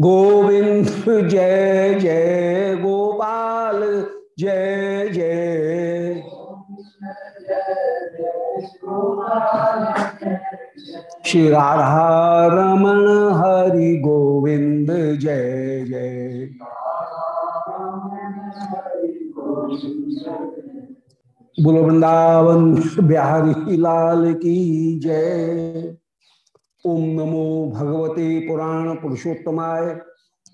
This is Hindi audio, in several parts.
गोविंद, जय जय, गोपाल, जय जय। श्री राधा हरि गोविंद, जय जय। बोलो वृंदावन बिहारी लाल की जय। ओम नमो भगवते पुराण पुरुषोत्तमाय।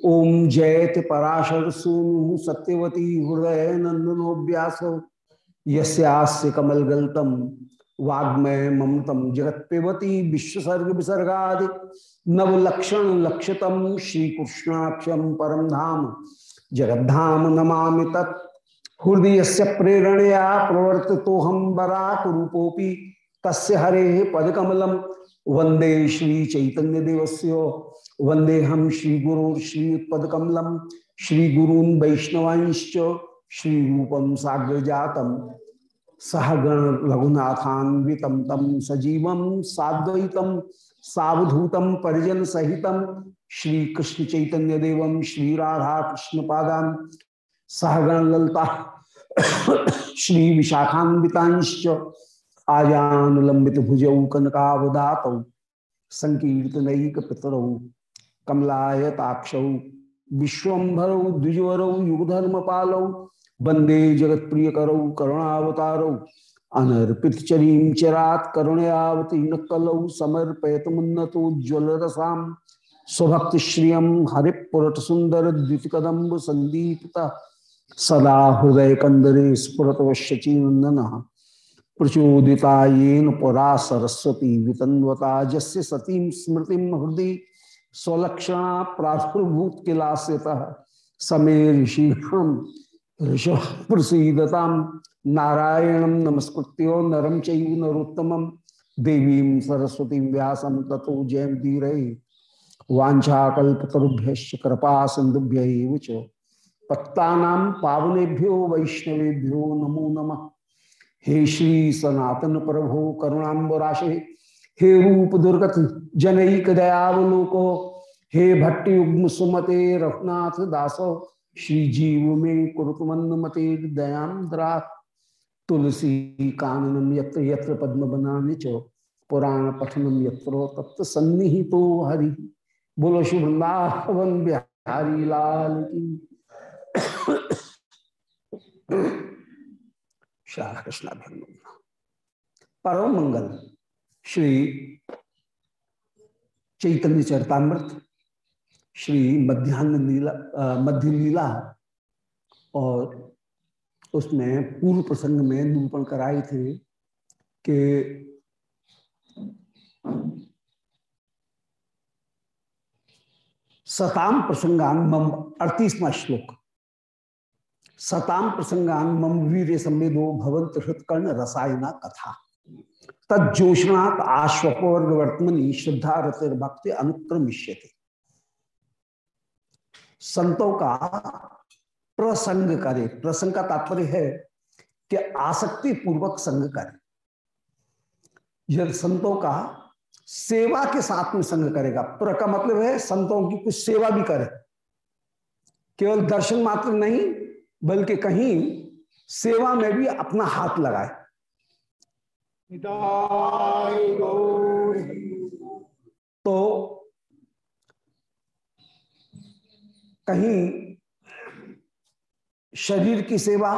ओम जयति पराशर सूनु सत्यवती हृदय नंदनो व्यास यस्यास्य कमलगल्तम वाग्मय ममतम जगत पिबती विश्वसर्ग विसर्गा नवलक्षण लक्षतम श्रीकृष्णाक्षम परम धाम। जगद्धाम नमा तत्। हृदय से प्रेरणया प्रवर्त तो हम बराक तस्य हरे पदकमलम वंदे श्री चैतन्य देवस्य, वंदे हम श्री गुरु श्रीपदकमलम श्री गुरून वैष्णवांश्च, श्री रूपम साग्र जातम। सहगण रघुनाथान्वितम तम सजीव साद्वैतम सावधूतम परिजन सहित। श्री कृष्ण चैतन्य देवम श्री राधा कृष्ण पादान। सहगण ललता, श्री विशाखान्वितांश्च आजान लंबित भुजौ कनकावदात, संकीर्तनक पितरौ, कमलायताक्ष विश्वभरौ द्विजवरौ युगधर्म पालौ वंदे जगत प्रिय करौ करुणावतारौ, अनर्पित चरीम चरात करुणयावतीर्ण कलौ समर्पयत मुन्नतोज्वल रसाम स्वभक्त हरिपुरट सुंदर द्वितकदम्ब संदीपता सदा हृदय कंदरे स्फुरत वश्यचीनंदन प्रचोदिता येन पुरा सरस्वती वितन्वता, जस्य सतीम स्मृति हृदय स्वलक्षणा प्रादुर्भूत किलास्यत समे ऋषभ प्रसीदता, नारायण नमस्कृत्यो नरम चैव नरोत्तम। देवी सरस्वती व्यास तथो जयम धीर। वाछाकुभ्य कृपा सिंधुभ्य पत्ता पावनेभ्यो वैष्णवेभ्यो नमो नमः। हे श्री सनातन प्रभो करुणाबराशे हे रूप दुर्गत जनईक दयावलोको, हे भट्टयुग्म सुमते रघुनाथ दासो, श्री जीव में कुरुतमंद मते दयांद्रा तुलसी काननम यत्र यत्र पद्म बनाने चो, पुराण पठनम यत्रो तत्व सन्निहितो हरि। बोलो शुभ वृंदावन बिहारी लाल की। श्याम कृष्णाभिनंदन परम मंगल, श्री चैतन्य चरतामृत, श्री मध्यान्ह लीला मध्य लीला और उसमें पूर्व प्रसंग में निरूपण कराए थे कि सताम प्रसंगान मम अड़तीसवा श्लोक। सताम प्रसंगान मम वीर संवेदो भवंत हृतकर्ण रसायना कथा। तजोषणात आश्वपर्ग वर्तमनी श्रद्धा रतिर भक्ति अनुक्रमिष्यते। संतों का प्रसंग करे। प्रसंग का तात्पर्य है कि आसक्ति पूर्वक संग करे। यदि संतों का सेवा के साथ में संग करेगा। प्र का मतलब है संतों की कुछ सेवा भी करे। केवल दर्शन मात्र नहीं बल्कि कहीं सेवा में भी अपना हाथ लगाए। तो कहीं शरीर की सेवा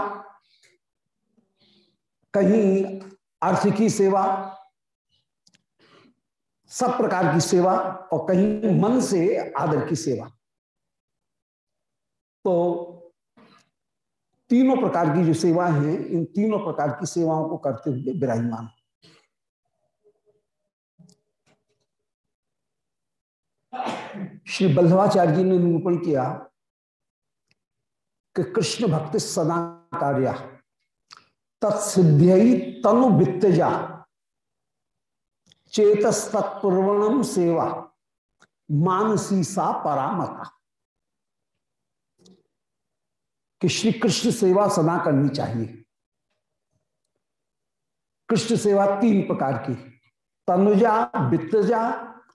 कहीं अर्थ की सेवा सब प्रकार की सेवा और कहीं मन से आदर की सेवा। तो तीनों प्रकार की जो सेवाएँ हैं, इन तीनों प्रकार की सेवाओं को करते हुए विराजमान। श्री बल्लभाचार्य जी ने निरूपण किया कि कृष्ण भक्ति सदा कार्य तत्सिद्ध तनु वित्तजा चेतस तत्पूर्वणम सेवा, मानसी सा परामता। कि श्री कृष्ण सेवा सदा करनी चाहिए। कृष्ण सेवा तीन प्रकार की, तनुजा, वित्तजा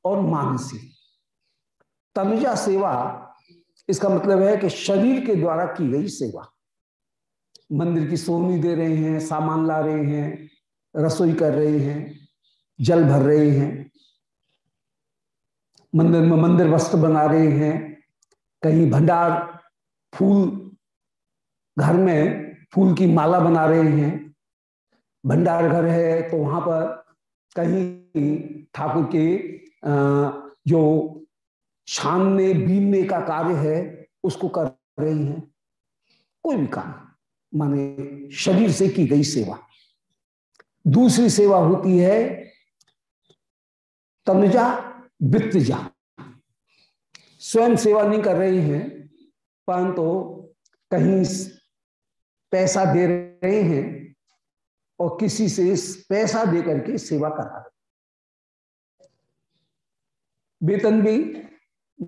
और मानसी। तनुजा सेवा, इसका मतलब है कि शरीर के द्वारा की गई सेवा। मंदिर की सोनी दे रहे हैं, सामान ला रहे हैं, रसोई कर रहे हैं, जल भर रहे हैं। मंदिर में मंदिर वस्त्र बना रहे हैं, कहीं भंडार, फूल घर में फूल की माला बना रहे हैं। भंडार घर है तो वहाँ पर कहीं ठाकुर के जो छानने, बीनने का कार्य है, उसको कर रही हैं। कोई भी काम, माने शरीर से की गई सेवा। दूसरी सेवा होती है, तनुजा वित्तजा। स्वयं सेवा नहीं कर रही हैं, परंतु तो कहीं पैसा दे रहे हैं और किसी से पैसा दे करके सेवा करा रहे वेतन भी,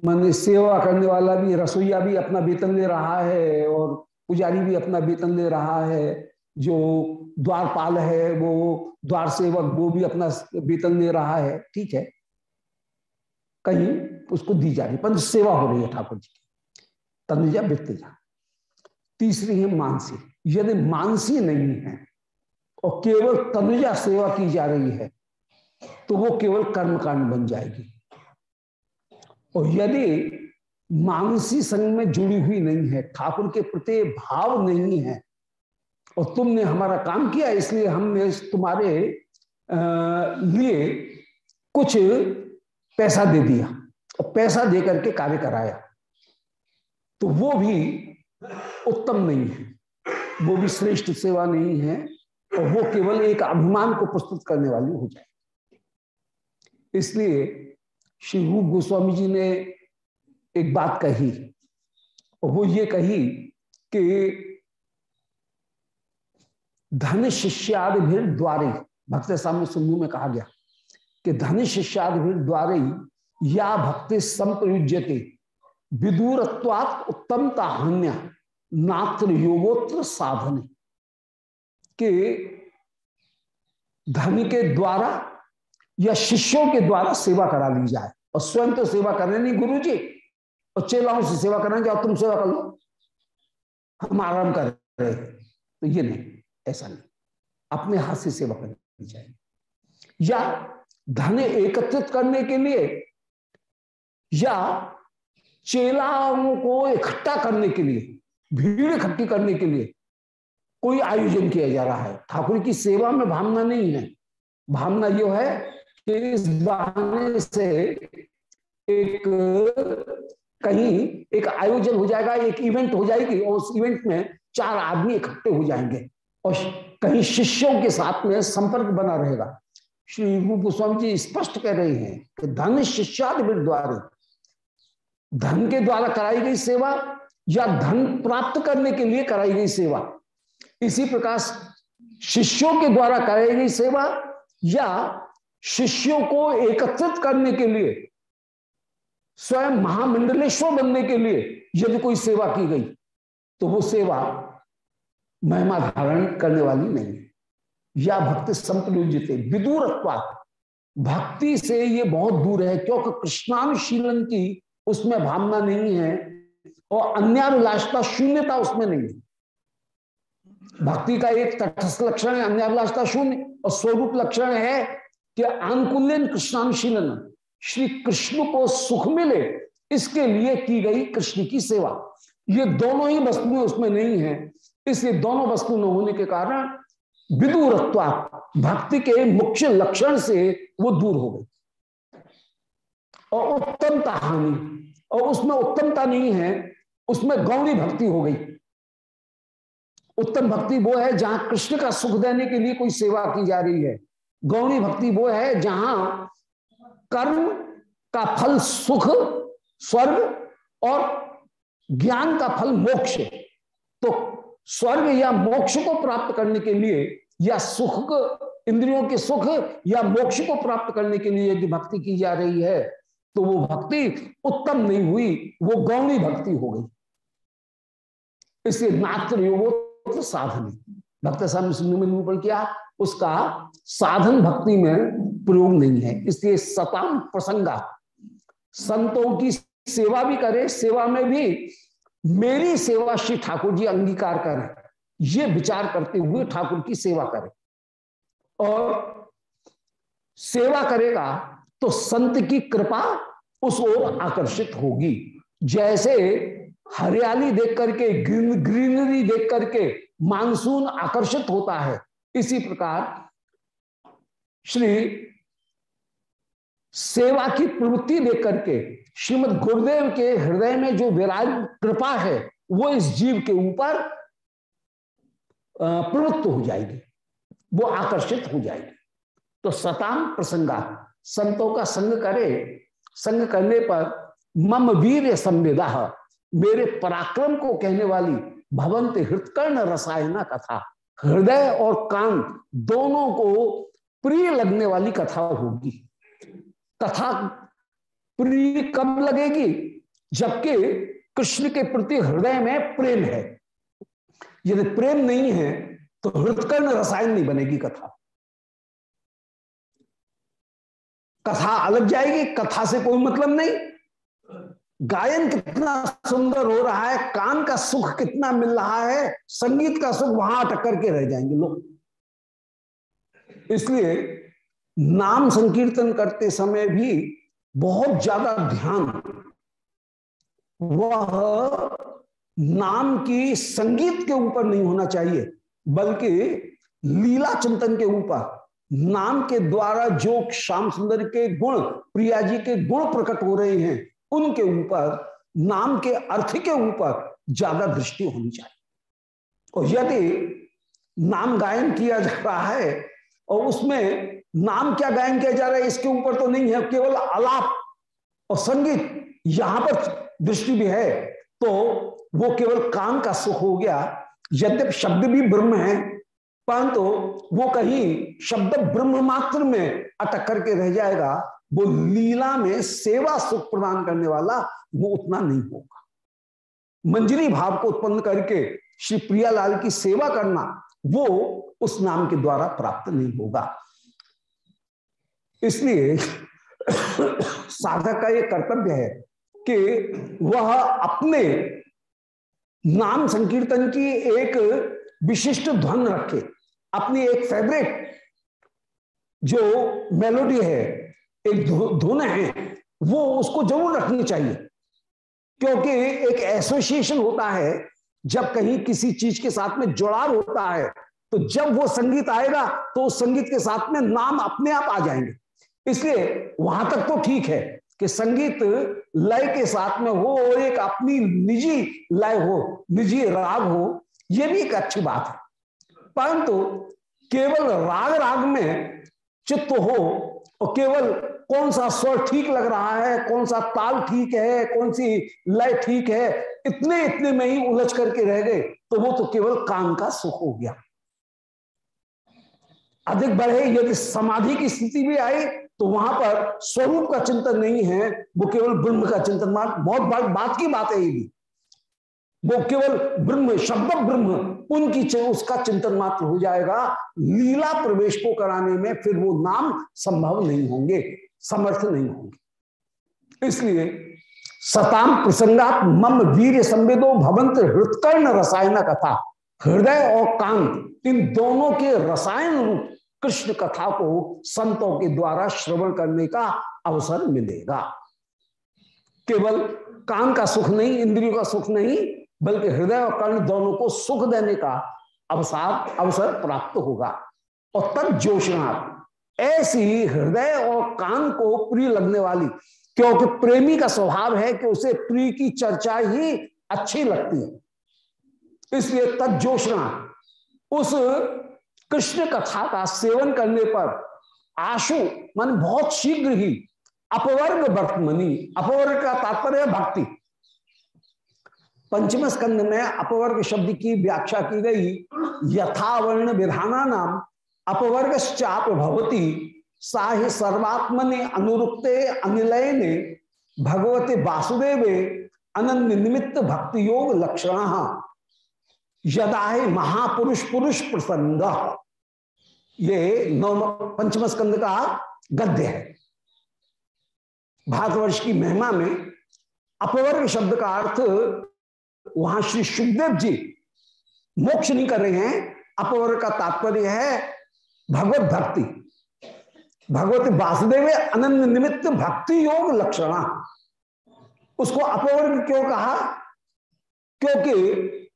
मान सेवा करने वाला भी, रसोईया भी अपना वेतन ले रहा है और पुजारी भी अपना वेतन ले रहा है। जो द्वारपाल है, वो द्वार सेवक, वो भी अपना वेतन ले रहा है। ठीक है? कहीं उसको दी जा रही पंच सेवा हो रही है ठाकुर जी की। तनुजा वित्तजा तीसरी है मानसी। यदि मानसी नहीं है और केवल तनुजा सेवा की जा रही है तो वो केवल कर्मकांड बन जाएगी। और यदि मानसी संग में जुड़ी हुई नहीं है, ठाकुर के प्रति भाव नहीं है, और तुमने हमारा काम किया, इसलिए हमने तुम्हारे लिए कुछ पैसा दे दिया, और पैसा दे करके कार्य कराया तो वो भी उत्तम नहीं है। वो भी श्रेष्ठ सेवा नहीं है और वो केवल एक अभिमान को प्रस्तुत करने वाली हो जाए। इसलिए श्री रूप गोस्वामी जी ने एक बात कही और वो ये कही कि धन शिष्यादि द्वारे, भक्त सामने सिंधु में कहा गया कि धन शिष्यादि भी द्वारे या भक्ति संप्रयुज्यते। विदूरत्वात उत्तमता हन्या नात्र योगोत्र साधन। के धन के द्वारा या शिष्यों के द्वारा सेवा करा ली जाए और स्वयं तो सेवा करने नहीं गुरु जी और चेलाओं से सेवा करना जाओ तुम सेवा कर लो? हम आराम कर रहे तो ये नहीं, ऐसा नहीं। अपने हाथ से सेवा करनी चाहिए। या धन एकत्रित करने के लिए या चेलाओं को इकट्ठा करने के लिए, भीड़ इकट्ठी करने के लिए कोई आयोजन किया जा रहा है। ठाकुर की सेवा में भावना नहीं है। भावना यह है कि इस बहाने से एक, कहीं एक आयोजन हो जाएगा, एक इवेंट हो जाएगी, और उस इवेंट में चार आदमी इकट्ठे हो जाएँगे और कहीं शिष्यों के साथ में संपर्क बना रहेगा। श्री गोस्वामी जी स्पष्ट कह रहे हैं कि धन शिष्याद द्वारा धन के द्वारा कराई गई सेवा या धन प्राप्त करने के लिए कराई गई सेवा। इसी प्रकार शिष्यों के द्वारा कराई गई सेवा या शिष्यों को एकत्रित करने के लिए, स्वयं महामंडलेश्वर बनने के लिए यदि कोई सेवा की गई तो वो सेवा महिमा धारण करने वाली नहीं है। या भक्ति संप्रयोजित विदूर भक्ति से ये बहुत दूर है, क्योंकि कृष्णानुशीलन की उसमें भावना नहीं है और अन्याभिलाषता शून्यता उसमें नहीं है। भक्ति का एक तटस्थ लक्षण है, अन्याभिलाषता शून्य। और स्वरूप लक्षण है कि अनुकूल्यन कृष्णानुशीलन, श्री कृष्ण को सुख मिले, इसके लिए की गई कृष्ण की सेवा। ये दोनों ही वस्तुएँ उसमें नहीं है, इसलिए दोनों वस्तु न होने के कारण विदूरत्वा, भक्ति के मुख्य लक्षण से वो दूर हो गई। और उत्तमता हानि और उसमें उत्तमता नहीं है, उसमें गौरी भक्ति हो गई। उत्तम भक्ति वो है जहाँ कृष्ण का सुख देने के लिए कोई सेवा की जा रही है। गौरी भक्ति वो है जहाँ कर्म का फल सुख, स्वर्ग और ज्ञान का फल मोक्ष तो स्वर्ग या मोक्ष को प्राप्त करने के लिए या सुख, इंद्रियों के सुख या मोक्ष को प्राप्त करने के लिए यदि भक्ति की जा रही है तो वो भक्ति उत्तम नहीं हुई, वो गौणी भक्ति हो गई। इसलिए नात्र योगो साधन भक्त निरूपण किया, उसका साधन भक्ति में प्रयोग नहीं है। इसलिए सताम प्रसंगा, संतों की सेवा भी करे, सेवा में भी मेरी सेवा श्री ठाकुर जी अंगीकार करें। ये विचार करते हुए ठाकुर की सेवा करें। और सेवा करेगा तो संत की कृपा उस ओर आकर्षित होगी। जैसे हरियाली देख करके, ग्रीन, ग्रीनरी देख करके मानसून आकर्षित होता है, इसी प्रकार श्री सेवा की प्रवृत्ति देख करके, श्रीमद गुरुदेव के हृदय में जो विराज, कृपा है, वो इस जीव के ऊपर प्रवृत्त हो जाएगी, वो आकर्षित हो जाएगी। तो सताम प्रसंगा संतों का संग करे, संग करने पर मम वीर संवेदा, मेरे पराक्रम को कहने वाली भवंत हृतकर्ण रसायना कथा, हृदय और कान दोनों को प्रिय लगने वाली कथा होगी। कथा प्रिय कब लगेगी? जबकि कृष्ण के प्रति हृदय में प्रेम है। यदि प्रेम नहीं है तो हृदकर्ण रसायन नहीं बनेगी कथा। कथा अलग जाएगी, कथा से कोई मतलब नहीं। गायन कितना सुंदर हो रहा है, कान का सुख कितना मिल रहा है, संगीत का सुख वहाँ अटक करके रह जाएँगे लोग। इसलिए नाम संकीर्तन करते समय भी बहुत ज़्यादा ध्यान। वह नाम की संगीत के ऊपर नहीं होना चाहिए, बल्कि लीला चिंतन के ऊपर। नाम के द्वारा जो श्याम सुंदर के गुण, प्रिया जी के गुण प्रकट हो रहे हैं, उनके ऊपर, नाम के अर्थ के ऊपर ज़्यादा दृष्टि होनी चाहिए। और यदि नाम गायन किया जा रहा है और उसमें नाम क्या गायन किया जा रहा है, इसके ऊपर तो नहीं है, केवल आलाप और संगीत यहाँ पर दृष्टि भी है तो वो केवल कान का सुख हो गया। यद्यप शब्द भी ब्रह्म है परंतु तो वो कहीं शब्द ब्रह्म मात्र में अटक करके रह जाएगा, वो लीला में सेवा सुख प्रदान करने वाला वो उतना नहीं होगा। मंजरी भाव को उत्पन्न करके श्री प्रियालाल की सेवा करना वो उस नाम के द्वारा प्राप्त नहीं होगा। इसलिए साधक का यह कर्तव्य है कि वह अपने नाम संकीर्तन की एक विशिष्ट ध्वन रखे। अपनी एक फेवरेट जो मेलोडी है, एक धुन है, वो उसको ज़रूर रखनी चाहिए। क्योंकि एक एसोसिएशन होता है, जब कहीं किसी चीज़ के साथ में जुड़ाव होता है तो जब वो संगीत आएगा तो उस संगीत के साथ में नाम अपने आप आ जाएँगे। इसलिए वहाँ तक तो ठीक है कि संगीत लय के साथ में हो और एक अपनी निजी लय हो, निजी राग हो यह भी एक अच्छी बात है। परंतु केवल राग राग में चित्त हो और केवल कौन सा स्वर ठीक लग रहा है, कौन सा ताल ठीक है, कौन सी लय ठीक है, इतने इतने में ही उलझ करके रह गए तो वो तो केवल काम का सुख हो गया। अधिक बढ़े यदि समाधि की स्थिति भी आई तो वहाँ पर स्वरूप का चिंतन नहीं है, वो केवल ब्रह्म का चिंतन बहुत बात की बात है ये भी। वो केवल ब्रह्म, शब्द ब्रह्म, उनकी उसका चिंतन मात्र हो जाएगा। लीला प्रवेश को कराने में फिर वो नाम संभव नहीं होंगे, समर्थ नहीं होंगे। इसलिए सताम प्रसंगात मम वीर संवेदो भवंत हृतकर्ण रसायन कथा, हृदय और कान, इन दोनों के रसायन रूप कृष्ण कथा को संतों के द्वारा श्रवण करने का अवसर मिलेगा। केवल कान का सुख नहीं, इंद्रियों का सुख नहीं बल्कि हृदय और कर्ण दोनों को सुख देने का अवसर अवसर प्राप्त होगा। और तब जोशनाथ ऐसी हृदय और कान को प्रिय लगने वाली, क्योंकि प्रेमी का स्वभाव है कि उसे प्रिय की चर्चा ही अच्छी लगती है। इसलिए तत्जोशना उस कृष्ण कथा का सेवन करने पर आशु मन बहुत शीघ्र ही अपवर्ग, वर्तमनी, अपवर्ग का तात्पर्य, भक्ति पंचम स्कंद में अपवर्ग शब्द की व्याख्या की गई। यथावर्ण विधाना नाम अपवर्ग चाप भवती साहि सर्वात्मने अनुरुक्ते अनिलय ने भगवते वासुदेवे अनंत निमित्त भक्ति योग लक्षण। यदा महापुरुष पुरुष प्रसंग ये नौ पंचम स्कंद का गद्य है। भारतवर्ष की महिमा में अपवर्ग शब्द का अर्थ वहाँ श्री सुखदेव जी मोक्ष नहीं कर रहे हैं अपवर का तात्पर्य है भगवत भक्ति। भगवत वासुदेव अनंत निमित्त भक्ति योग लक्षणा। उसको अपवर्ग क्यों कहा? क्योंकि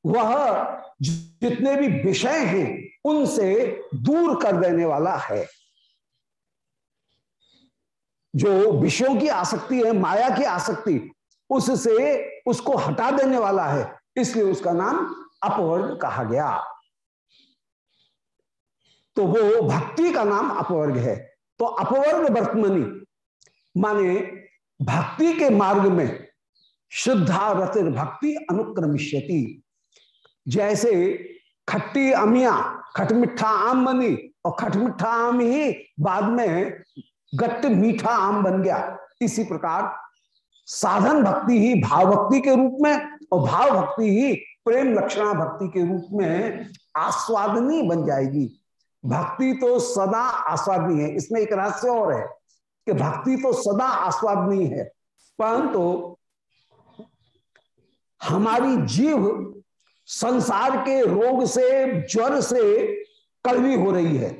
वह जितने भी विषय हैं, उनसे दूर कर देने वाला है। जो विषयों की आसक्ति है, माया की आसक्ति उससे उसको हटा देने वाला है, इसलिए उसका नाम अपवर्ग कहा गया। तो वो भक्ति का नाम अपवर्ग है। तो अपवर्ग वर्तमनी, माने भक्ति के मार्ग में शुद्धा रतिर भक्ति अनुक्रमिष्यति। जैसे खट्टी अमिया खटमिठा आम बनी, और खटमिठा आम ही बाद में गट्ट मीठा आम बन गया। इसी प्रकार साधन भक्ति ही भाव भक्ति के रूप में और भाव भक्ति ही प्रेम लक्षणा भक्ति के रूप में आस्वादनी बन जाएगी। भक्ति तो सदा आस्वादनी है। इसमें एक रहस्य और है कि भक्ति तो सदा आस्वादनी है, परंतु तो हमारी जीव संसार के रोग से, ज्वर से कड़वी हो रही है।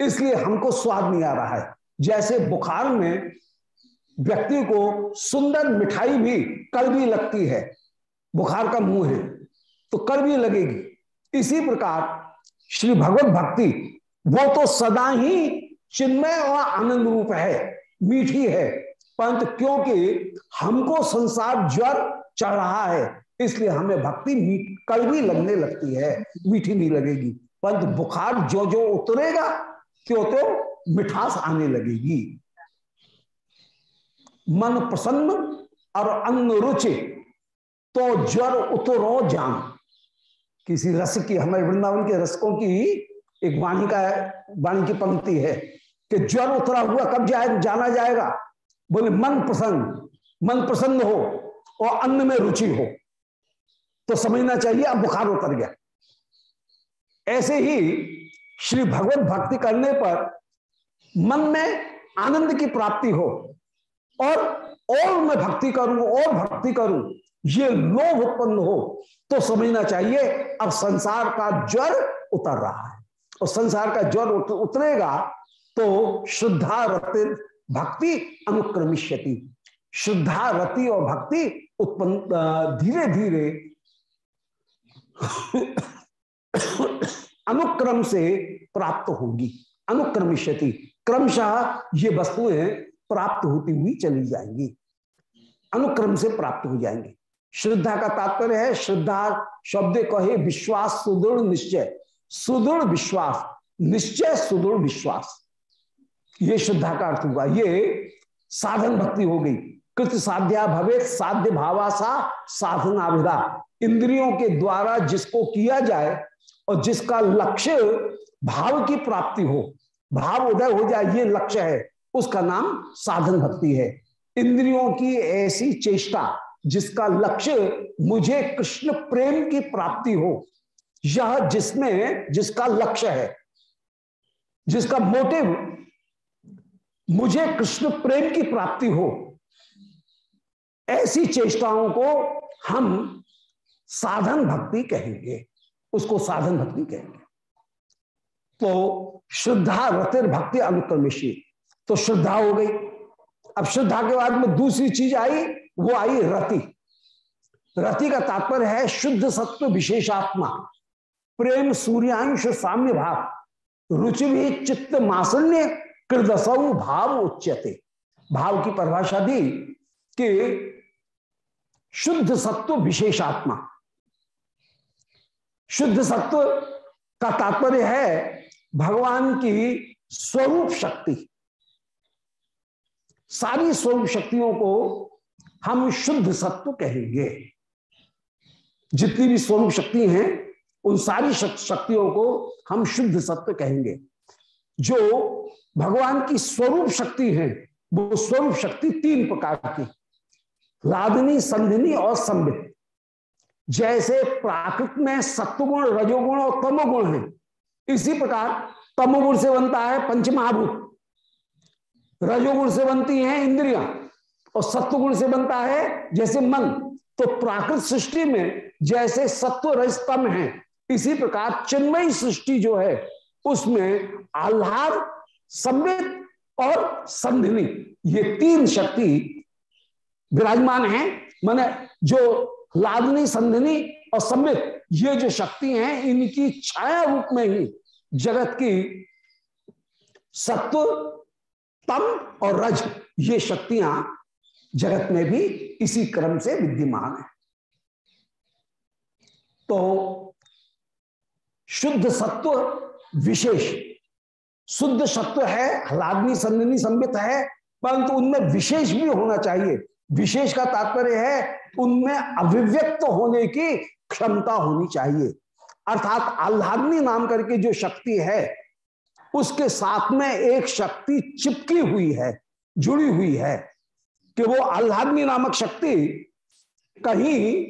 इसलिए हमको स्वाद नहीं आ रहा है। जैसे बुखार में व्यक्ति को सुंदर मिठाई भी कड़वी लगती है। बुखार का मुँह है तो कड़वी लगेगी। इसी प्रकार श्री भगवत भक्ति, वो तो सदा ही चिन्मय और आनंद रूप है, मीठी है, परंतु क्योंकि हमको संसार ज्वर चढ़ रहा है, इसलिए हमें भक्ति कड़वी लगने लगती है, मीठी नहीं लगेगी। परंतु बुखार जो जो उतरेगा क्यों तो मिठास आने लगेगी। मन प्रसन्न और अन्न रुचि तो ज्वर उतरो जान। किसी रस की, हमारे वृंदावन के रसकों की एक वाणी का, वाणी की पंक्ति है कि ज्वर उतरा हुआ कब जाए, जाना जाएगा? बोले मन प्रसन्न मन प्रसन्न हो और अन्न में रुचि हो। तो समझना चाहिए, अब बुखार उतर गया। ऐसे ही श्री भगवत भक्ति करने पर मन में आनंद की प्राप्ति हो। और और मैं भक्ति करूँ, और भक्ति करूँ, ये लोभ उत्पन्न हो तो समझना चाहिए, अब संसार का ज्वर उतर रहा है। और संसार का ज्वर उतरेगा तो शुद्धा रति भक्ति अनुक्रमिष्यति। शुद्धा रति और भक्ति उत्पन्न धीरे धीरे अनुक्रम से प्राप्त होगी, अनुक्रमिष्यति। क्रमशः ये वस्तुएँ प्राप्त होती हुई चली जाएँगी। अनुक्रम से प्राप्त हो जाएँगे। श्रद्धा का तात्पर्य है, श्रद्धा शब्द कहे, विश्वास, सुदृढ़, निश्चय। सुदृढ़ विश्वास, निश्चय, सुदृढ़ विश्वास। ये श्रद्धा का अर्थ हुआ। ये साधन भक्ति हो गई। कृत साध्या भवे साध्य भावासा साधनाविधा इंद्रियों के द्वारा जिसको किया जाए और जिसका लक्ष्य भाव की प्राप्ति हो, भाव उदय हो जाए, ये लक्ष्य है। उसका नाम साधन भक्ति है। इंद्रियों की ऐसी चेष्टा जिसका लक्ष्य मुझे कृष्ण प्रेम की प्राप्ति हो, यह जिसमें, जिसका लक्ष्य है, जिसका मोटिव मुझे कृष्ण प्रेम की प्राप्ति हो, ऐसी चेष्टाओं को हम साधन भक्ति कहेंगे, उसको साधन भक्ति कहेंगे। तो श्रद्धा रतिर भक्ति अनुक्रमिशी तो श्रद्धा हो गई। अब श्रद्धा के बाद में दूसरी चीज़ आई, वो आई रति। रति का तात्पर्य है शुद्ध सत्व विशेषात्मा, प्रेम सूर्यांश साम्य भाव, रुचि भी चित्त मासन्य, कृदसौ भाव उच्यते। भाव की परिभाषा दी कि शुद्ध सत्व विशेषात्मा। शुद्ध सत्व का तात्पर्य है भगवान की स्वरूप शक्ति। सारी स्वरूप शक्तियों को हम शुद्ध सत्व कहेंगे। जितनी भी स्वरूप शक्ति हैं, उन सारी शक्तियों को हम शुद्ध सत्व कहेंगे। जो भगवान की स्वरूप शक्ति है, वो स्वरूप शक्ति तीन प्रकार की। लादनी, संधिनी और संबित जैसे प्राकृत में सत्वगुण, रजोगुण और तमोगुण है। इसी प्रकार तमोगुण से बनता है पंचमहाभूत। रजोगुण से बनती हैं इंद्रियाँ, और सत्व गुण से बनता है जैसे मन। तो प्राकृत सृष्टि में जैसे सत्व रजतम है, इसी प्रकार चिन्मयी सृष्टि जो है, उसमें आह्लाद संबित और संधिनी, ये तीन शक्ति विराजमान है। माने जो लादनी, संधिनी और संबित ये जो शक्ति है, इनकी छाया रूप में ही जगत की सत्व तम और रज, ये शक्तियाँ जगत में भी इसी क्रम से विद्यमान है। तो शुद्ध सत्व विशेष, शुद्ध सत्व है, हलादनी संदनी संबित है, परंतु उनमें विशेष भी होना चाहिए। विशेष का तात्पर्य है, उनमें अभिव्यक्त होने की क्षमता होनी चाहिए। अर्थात आह्लादनी नाम करके जो शक्ति है उसके साथ में एक शक्ति चिपकी हुई है, जुड़ी हुई है कि वो आह्लादनी नामक शक्ति कहीं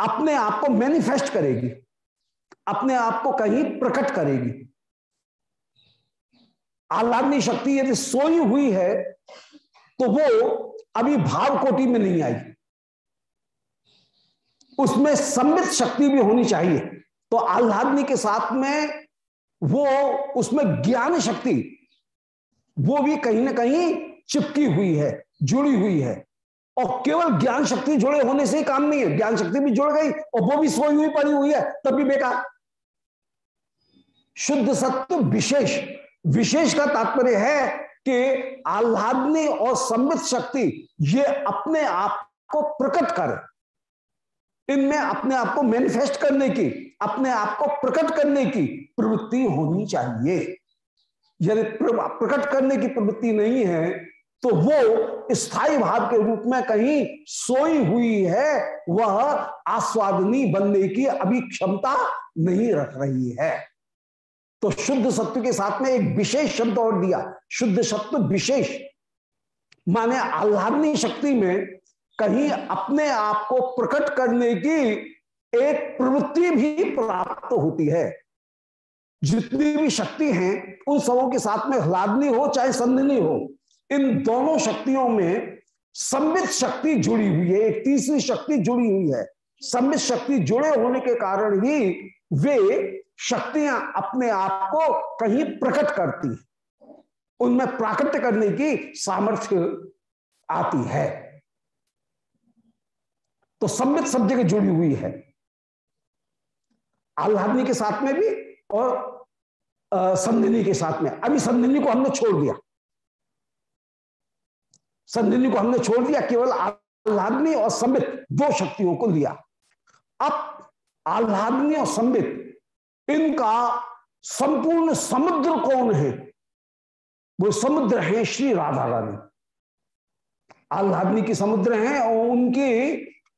अपने आप को मैनिफेस्ट करेगी, अपने आप को कहीं प्रकट करेगी। आह्लादनी शक्ति यदि सोई हुई है तो वो अभी भाव कोटि में नहीं आई। उसमें सम्मित शक्ति भी होनी चाहिए। तो आह्लादनी के साथ में वो उसमें ज्ञान शक्ति, वो भी कहीं ना कहीं चिपकी हुई है, जुड़ी हुई है। और केवल ज्ञान शक्ति जुड़े होने से ही काम नहीं है। ज्ञान शक्ति भी जुड़ गई और वो भी सोई हुई पड़ी हुई है, तब भी बेकार। शुद्ध सत्व विशेष विशेष का तात्पर्य है कि आह्लादनी और संबित शक्ति, ये अपने आप को प्रकट करे। इनमें अपने आप को मैनिफेस्ट करने की, अपने आप को प्रकट करने की प्रवृत्ति होनी चाहिए। यदि प्रकट करने की प्रवृत्ति नहीं है तो वो स्थायी भाव के रूप में कहीं सोई हुई है, वह आस्वादनी बनने की अभी क्षमता नहीं रख रही है। तो शुद्ध सत्व के साथ में एक विशेष शब्द और दिया, शुद्ध सत्व विशेष, माने आह्लादनी शक्ति में कहीं अपने आप को प्रकट करने की एक प्रवृत्ति भी प्राप्त होती है। जितनी भी शक्ति हैं, उन सबों के साथ में ह्लादनी हो, चाहे संधिनी हो, इन दोनों शक्तियों में संबित शक्ति जुड़ी हुई है। एक तीसरी शक्ति जुड़ी हुई है। संबित शक्ति जुड़े होने के कारण ही वे शक्तियाँ अपने आप को कहीं प्रकट करती उनमें प्राकृत करने की सामर्थ्य आती है। तो सम्मित सब जगह जुड़ी हुई है। आह्लादनी के साथ में भी और संदिनी के साथ में। अभी संधिनी को हमने छोड़ दिया। संधिनी को हमने छोड़ दिया, केवल आह्लादनी और सम्मित दो शक्तियों को लिया अब आह्लादनी और सम्मित, इनका संपूर्ण समुद्र कौन है? वो समुद्र है श्री राधा रानी। आह्लादनी की समुद्र हैं और उनके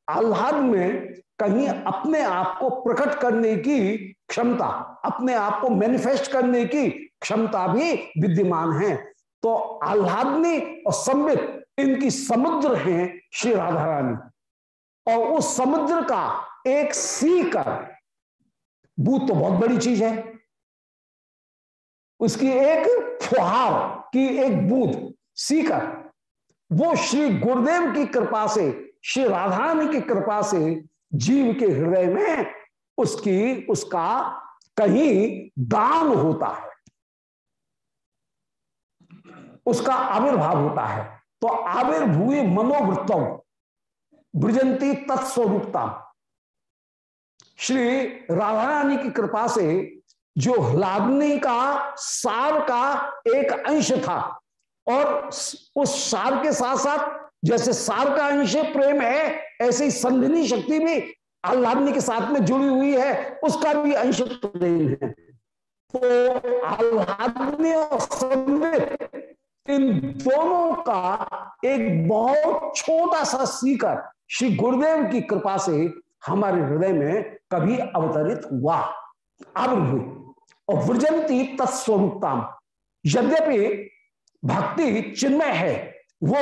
आह्लाद में कहीं अपने आप को प्रकट करने की क्षमता, अपने आप को मैनिफेस्ट करने की क्षमता भी विद्यमान है। तो आह्लादनी और संबित इनकी समुद्र है श्री राधा रानी। और उस समुद्र का एक सीकर बूथ तो बहुत बड़ी चीज़ है। उसकी एक फुहार की एक बूथ सीकर, वो श्री गुरुदेव की कृपा से श्री राधारानी की कृपा से जीव के हृदय में उसकी, उसका कहीं दान होता है। उसका आविर्भाव होता है। तो आविर्भूय मनोवृत्तों ब्रजंती तत्स्वरूपता। श्री राधा रानी की कृपा से जो ह्लादनी का सार का एक अंश था और उस सार के साथ साथ जैसे सार का अंश प्रेम है, ऐसे ही संधिनी शक्ति भी आह्लादनी के साथ में जुड़ी हुई है, उसका भी अंश प्रेम है। तो आह्लादनी और संबित इन दोनों का एक बहुत छोटा सा सीकर श्री गुरुदेव की कृपा से हमारे हृदय में कभी अवतरित हुआ। हुई और वृजंती तत्स्वरूपता यद्यपि भक्ति चिन्मय है, वो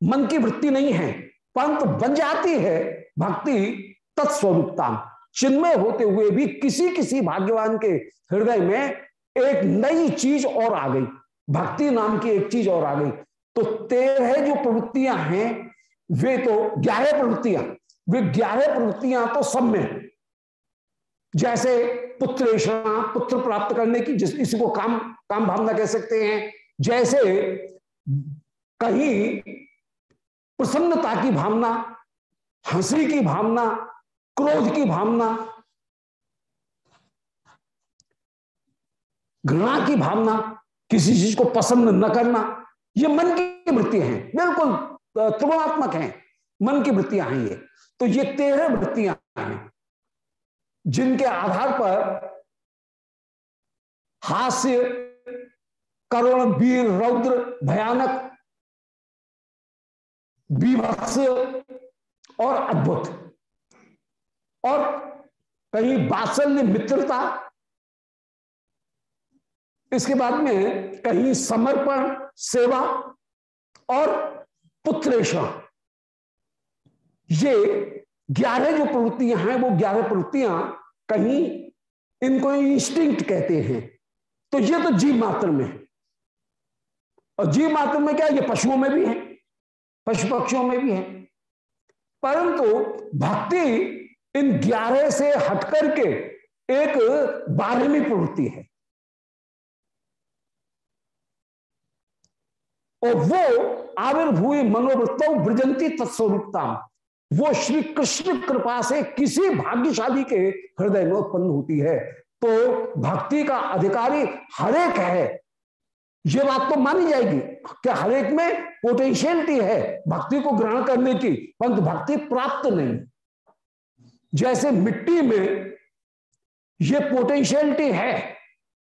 मन की वृत्ति नहीं है, परंतु बन जाती है भक्ति तत्स्वरूपता। चिन्मय होते हुए भी किसी किसी भाग्यवान के हृदय में एक नई चीज़ और आ गई। भक्ति नाम की एक चीज़ और आ गई। तो तेरह जो प्रवृत्तियाँ हैं, वे तो ग्यारह प्रवृत्तियाँ। वे ग्यारह प्रवृत्तियाँ तो सब में। जैसे पुत्रेषणा पुत्र प्राप्त करने की जिस इसी को काम काम भावना कह सकते हैं। जैसे कहीं प्रसन्नता की भावना, हँसी की भावना, क्रोध की भावना, घृणा की भावना, किसी चीज़ को पसंद न करना, ये मन की वृत्तियाँ हैं। बिल्कुल त्रिगुणात्मक हैं। मन की वृत्तियाँ हैं ये। तो ये तेरह वृत्तियाँ हैं, जिनके आधार पर हास्य, करुण, वीर, रौद्र, भयानक बीभत्स और अद्भुत। और कहीं बात्सल्य मित्रता, इसके बाद में कहीं समर्पण, सेवा और पुत्रेषण। ये ग्यारह जो प्रवृत्तियाँ हैं, वो ग्यारह प्रवृत्तियाँ कहीं इनको इंस्टिंक्ट कहते हैं। तो ये तो जीव मात्र में है। और जीव मात्र में क्या, ये पशुओं में भी है। पशु पक्षियों में भी है। परंतु भक्ति इन ग्यारह से हटकर के एक बारहवीं प्रवृत्ति है। और वो आविर्भूय मनोवृत्तों, ब्रजंती तत्स्वरूपता वो श्री कृष्ण कृपा से किसी भाग्यशाली के हृदय में उत्पन्न होती है। तो भक्ति का अधिकारी हरेक है। ये बात तो मानी जाएगी कि हरेक में पोटेंशियलिटी है, भक्ति को ग्रहण करने की, परंतु भक्ति प्राप्त नहीं। जैसे मिट्टी में ये पोटेंशियलिटी है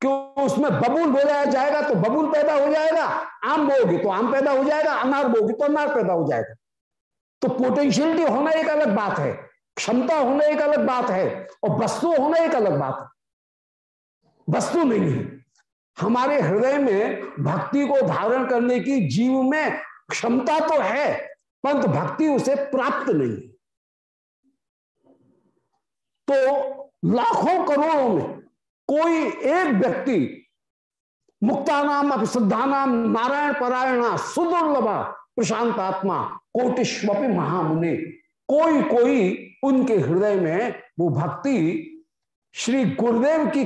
कि उसमें बबूल बोया जाएगा तो बबूल पैदा हो जाएगा, आम बोगी तो आम पैदा हो जाएगा, अनार बोगी तो अनार पैदा हो जाएगा। तो पोटेंशियलिटी होना एक अलग बात है, क्षमता होना एक अलग बात है और वस्तु होना एक अलग बात है। वस्तु नहीं है। हमारे हृदय में भक्ति को धारण करने की जीव में क्षमता तो है परंतु भक्ति उसे प्राप्त नहीं तो लाखों करोड़ों में कोई एक व्यक्ति मुक्ता नाम अभिश्रद्धा नाम, नारायण परायणा, सुदुर्लभा, प्रशांत आत्मा, कोटिश्वपि महामुनि कोई कोई उनके हृदय में वो भक्ति श्री गुरुदेव की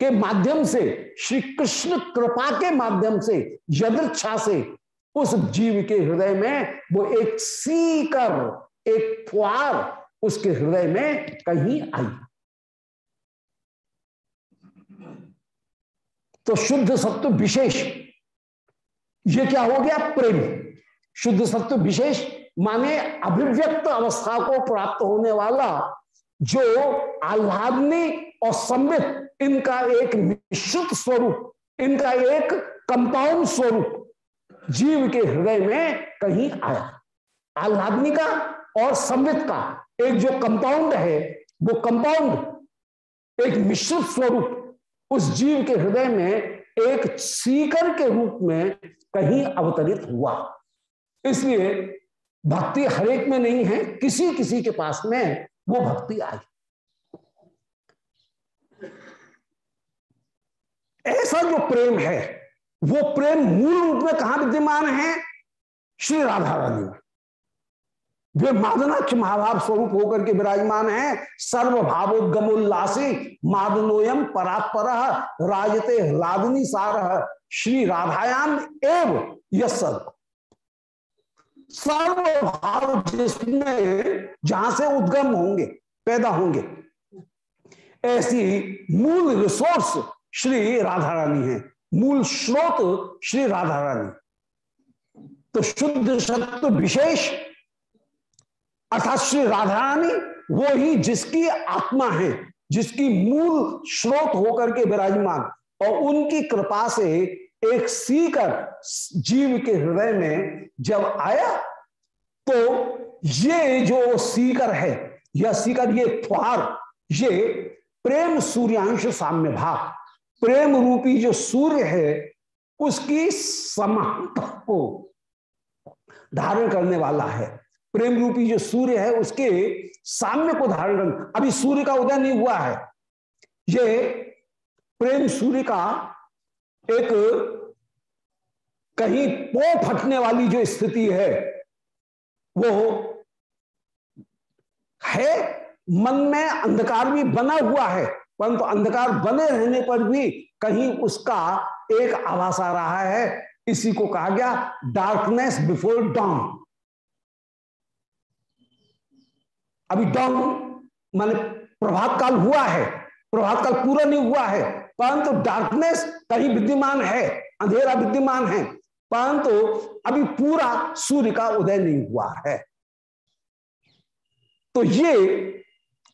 के माध्यम से श्री कृष्ण कृपा के माध्यम से, यदृच्छा से, उस जीव के हृदय में वो एक सीकर, एक फुआर उसके हृदय में कहीं आई। तो शुद्ध सत्व विशेष, ये क्या हो गया? प्रेम। शुद्ध सत्व विशेष माने अभिव्यक्त अवस्था को प्राप्त होने वाला जो आह्लादनी और संबित इनका एक निश्चित स्वरूप, इनका एक कंपाउंड स्वरूप जीव के हृदय में कहीं आया। आह्लादनी का और संवित का एक जो कंपाउंड है, वो कंपाउंड एक मिश्रित स्वरूप उस जीव के हृदय में एक सीकर के रूप में कहीं अवतरित हुआ। इसलिए भक्ति हरेक में नहीं है, किसी किसी के पास में वो भक्ति आई। ऐसा जो प्रेम है, वो प्रेम मूल रूप में कहा विद्यमान है? श्री राधा रानी में। वे मादनाक्ष महाभाव स्वरूप होकर के विराजमान है। सर्वभावोद्गमोल्लासी मादनोयम परात्पर राजते राधनी सार। श्री राधायाम एव यद सर्वभाव जिसमें जहाँ से उद्गम होंगे, पैदा होंगे, ऐसी मूल रिसोर्स श्री राधा रानी है। मूल स्रोत श्री राधा रानी तो शुद्ध सत्व विशेष, अर्थात श्री राधा रानी वो ही जिसकी आत्मा है, जिसकी मूल स्रोत होकर के विराजमान। और उनकी कृपा से एक सीकर जीव के हृदय में जब आया तो ये जो सीकर है, यह सीकर, ये फुहार ये प्रेम सूर्यांश साम्य भाग प्रेम रूपी जो सूर्य है, उसकी समानता को धारण करने वाला है। प्रेम रूपी जो सूर्य है, उसके सामने को धारण कर अभी सूर्य का उदय नहीं हुआ है। ये प्रेम सूर्य का एक कहीं पो फटने वाली जो स्थिति है, वो है, मन में अंधकार भी बना हुआ है। परंतु अंधकार बने रहने पर भी कहीं उसका एक आवास आ रहा है। इसी को कहा गया डार्कनेस बिफोर डॉन अभी डॉन माने प्रभात काल हुआ है, प्रभात काल पूरा नहीं हुआ है, परंतु डार्कनेस कहीं विद्यमान है, अंधेरा विद्यमान है, परंतु अभी पूरा सूर्य का उदय नहीं हुआ है। तो ये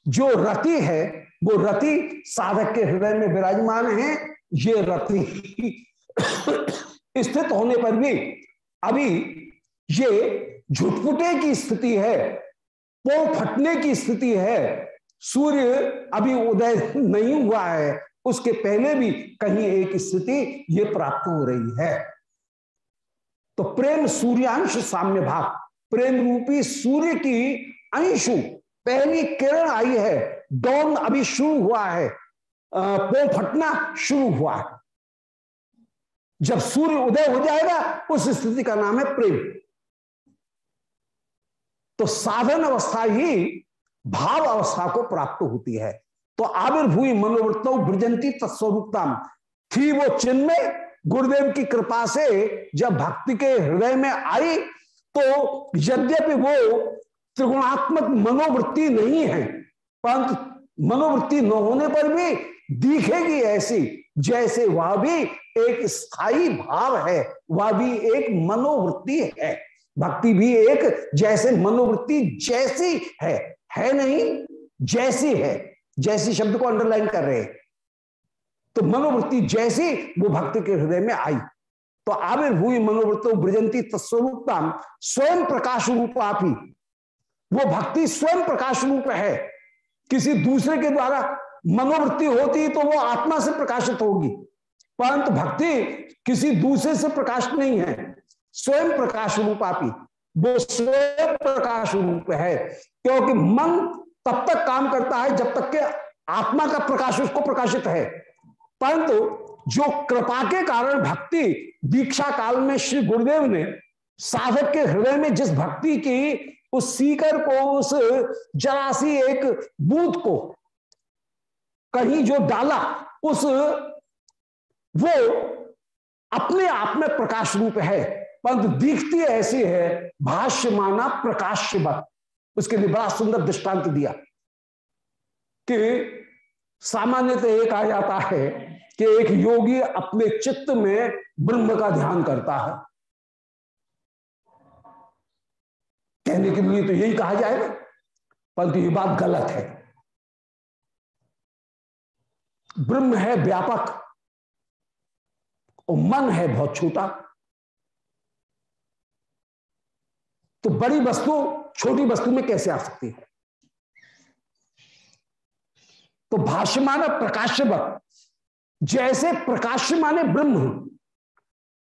जो रति है वो रति साधक के हृदय में विराजमान है, ये रति स्थित होने पर भी अभी ये झुटपुटे की स्थिति है, पो फटने की स्थिति है, सूर्य अभी उदय नहीं हुआ है, उसके पहले भी कहीं एक स्थिति ये प्राप्त हो रही है। तो प्रेम सूर्यांश साम्य भाग, प्रेम रूपी सूर्य की अंशु, पहली किरण आई है डॉन अभी शुरू हुआ है पो फटना शुरू हुआ है। जब सूर्य उदय हो जाएगा, उस स्थिति का नाम है प्रेम। तो साधन अवस्था ही भाव अवस्था को प्राप्त होती है। तो आविर्भूमि मनोवृत्त ब्रजंती तत्स्वरूपता थी वो चिन्ह में गुरुदेव की कृपा से जब भक्ति के हृदय में आई तो यद्यपि वो त्रिगुणात्मक मनोवृत्ति नहीं है परंतु मनोवृत्ति न होने पर भी दिखेगी ऐसी, जैसे वह भी एक स्थायी भाव है, वह भी एक मनोवृत्ति है। भक्ति भी एक जैसे मनोवृत्ति जैसी है है नहीं? जैसी है, जैसी शब्द को अंडरलाइन कर रहे तो मनोवृत्ति जैसी वो भक्ति के हृदय में आई। तो आविर्भूमि मनोवृत्तो ब्रजंती तत्स्वरूपता, स्वयं प्रकाश रूप आप ही वो भक्ति स्वयं प्रकाश रूप है। किसी दूसरे के द्वारा मनोवृत्ति होती तो वो आत्मा से प्रकाशित होगी। परंतु भक्ति किसी दूसरे से प्रकाश नहीं है। स्वयं प्रकाश रूप आपी। वो स्वयं प्रकाश रूप है, क्योंकि मन तब तक काम करता है जब तक के आत्मा का प्रकाश उसको प्रकाशित है। परंतु जो कृपा के कारण भक्ति दीक्षा काल में श्री गुरुदेव ने साधक के हृदय में जिस भक्ति की उस सीकर को, उस जरासी एक बूथ को कहीं जो डाला, उस वो अपने आप में प्रकाश रूप है। परंतु दिखती ऐसी है भाष्य माना प्रकाश्यवत उसके लिए बड़ा सुंदर दृष्टांत दिया कि सामान्यतः एक आ जाता है कि एक योगी अपने चित्त में ब्रह्म का ध्यान करता है। कहने के लिए तो यही कहा जाएगा, परंतु ये बात गलत है। ब्रह्म है व्यापक, और मन है बहुत छोटा। तो बड़ी वस्तु छोटी वस्तु में कैसे आ सकती है? तो भाष्यमान प्रकाश्यवत जैसे प्रकाश्यमाने ब्रह्म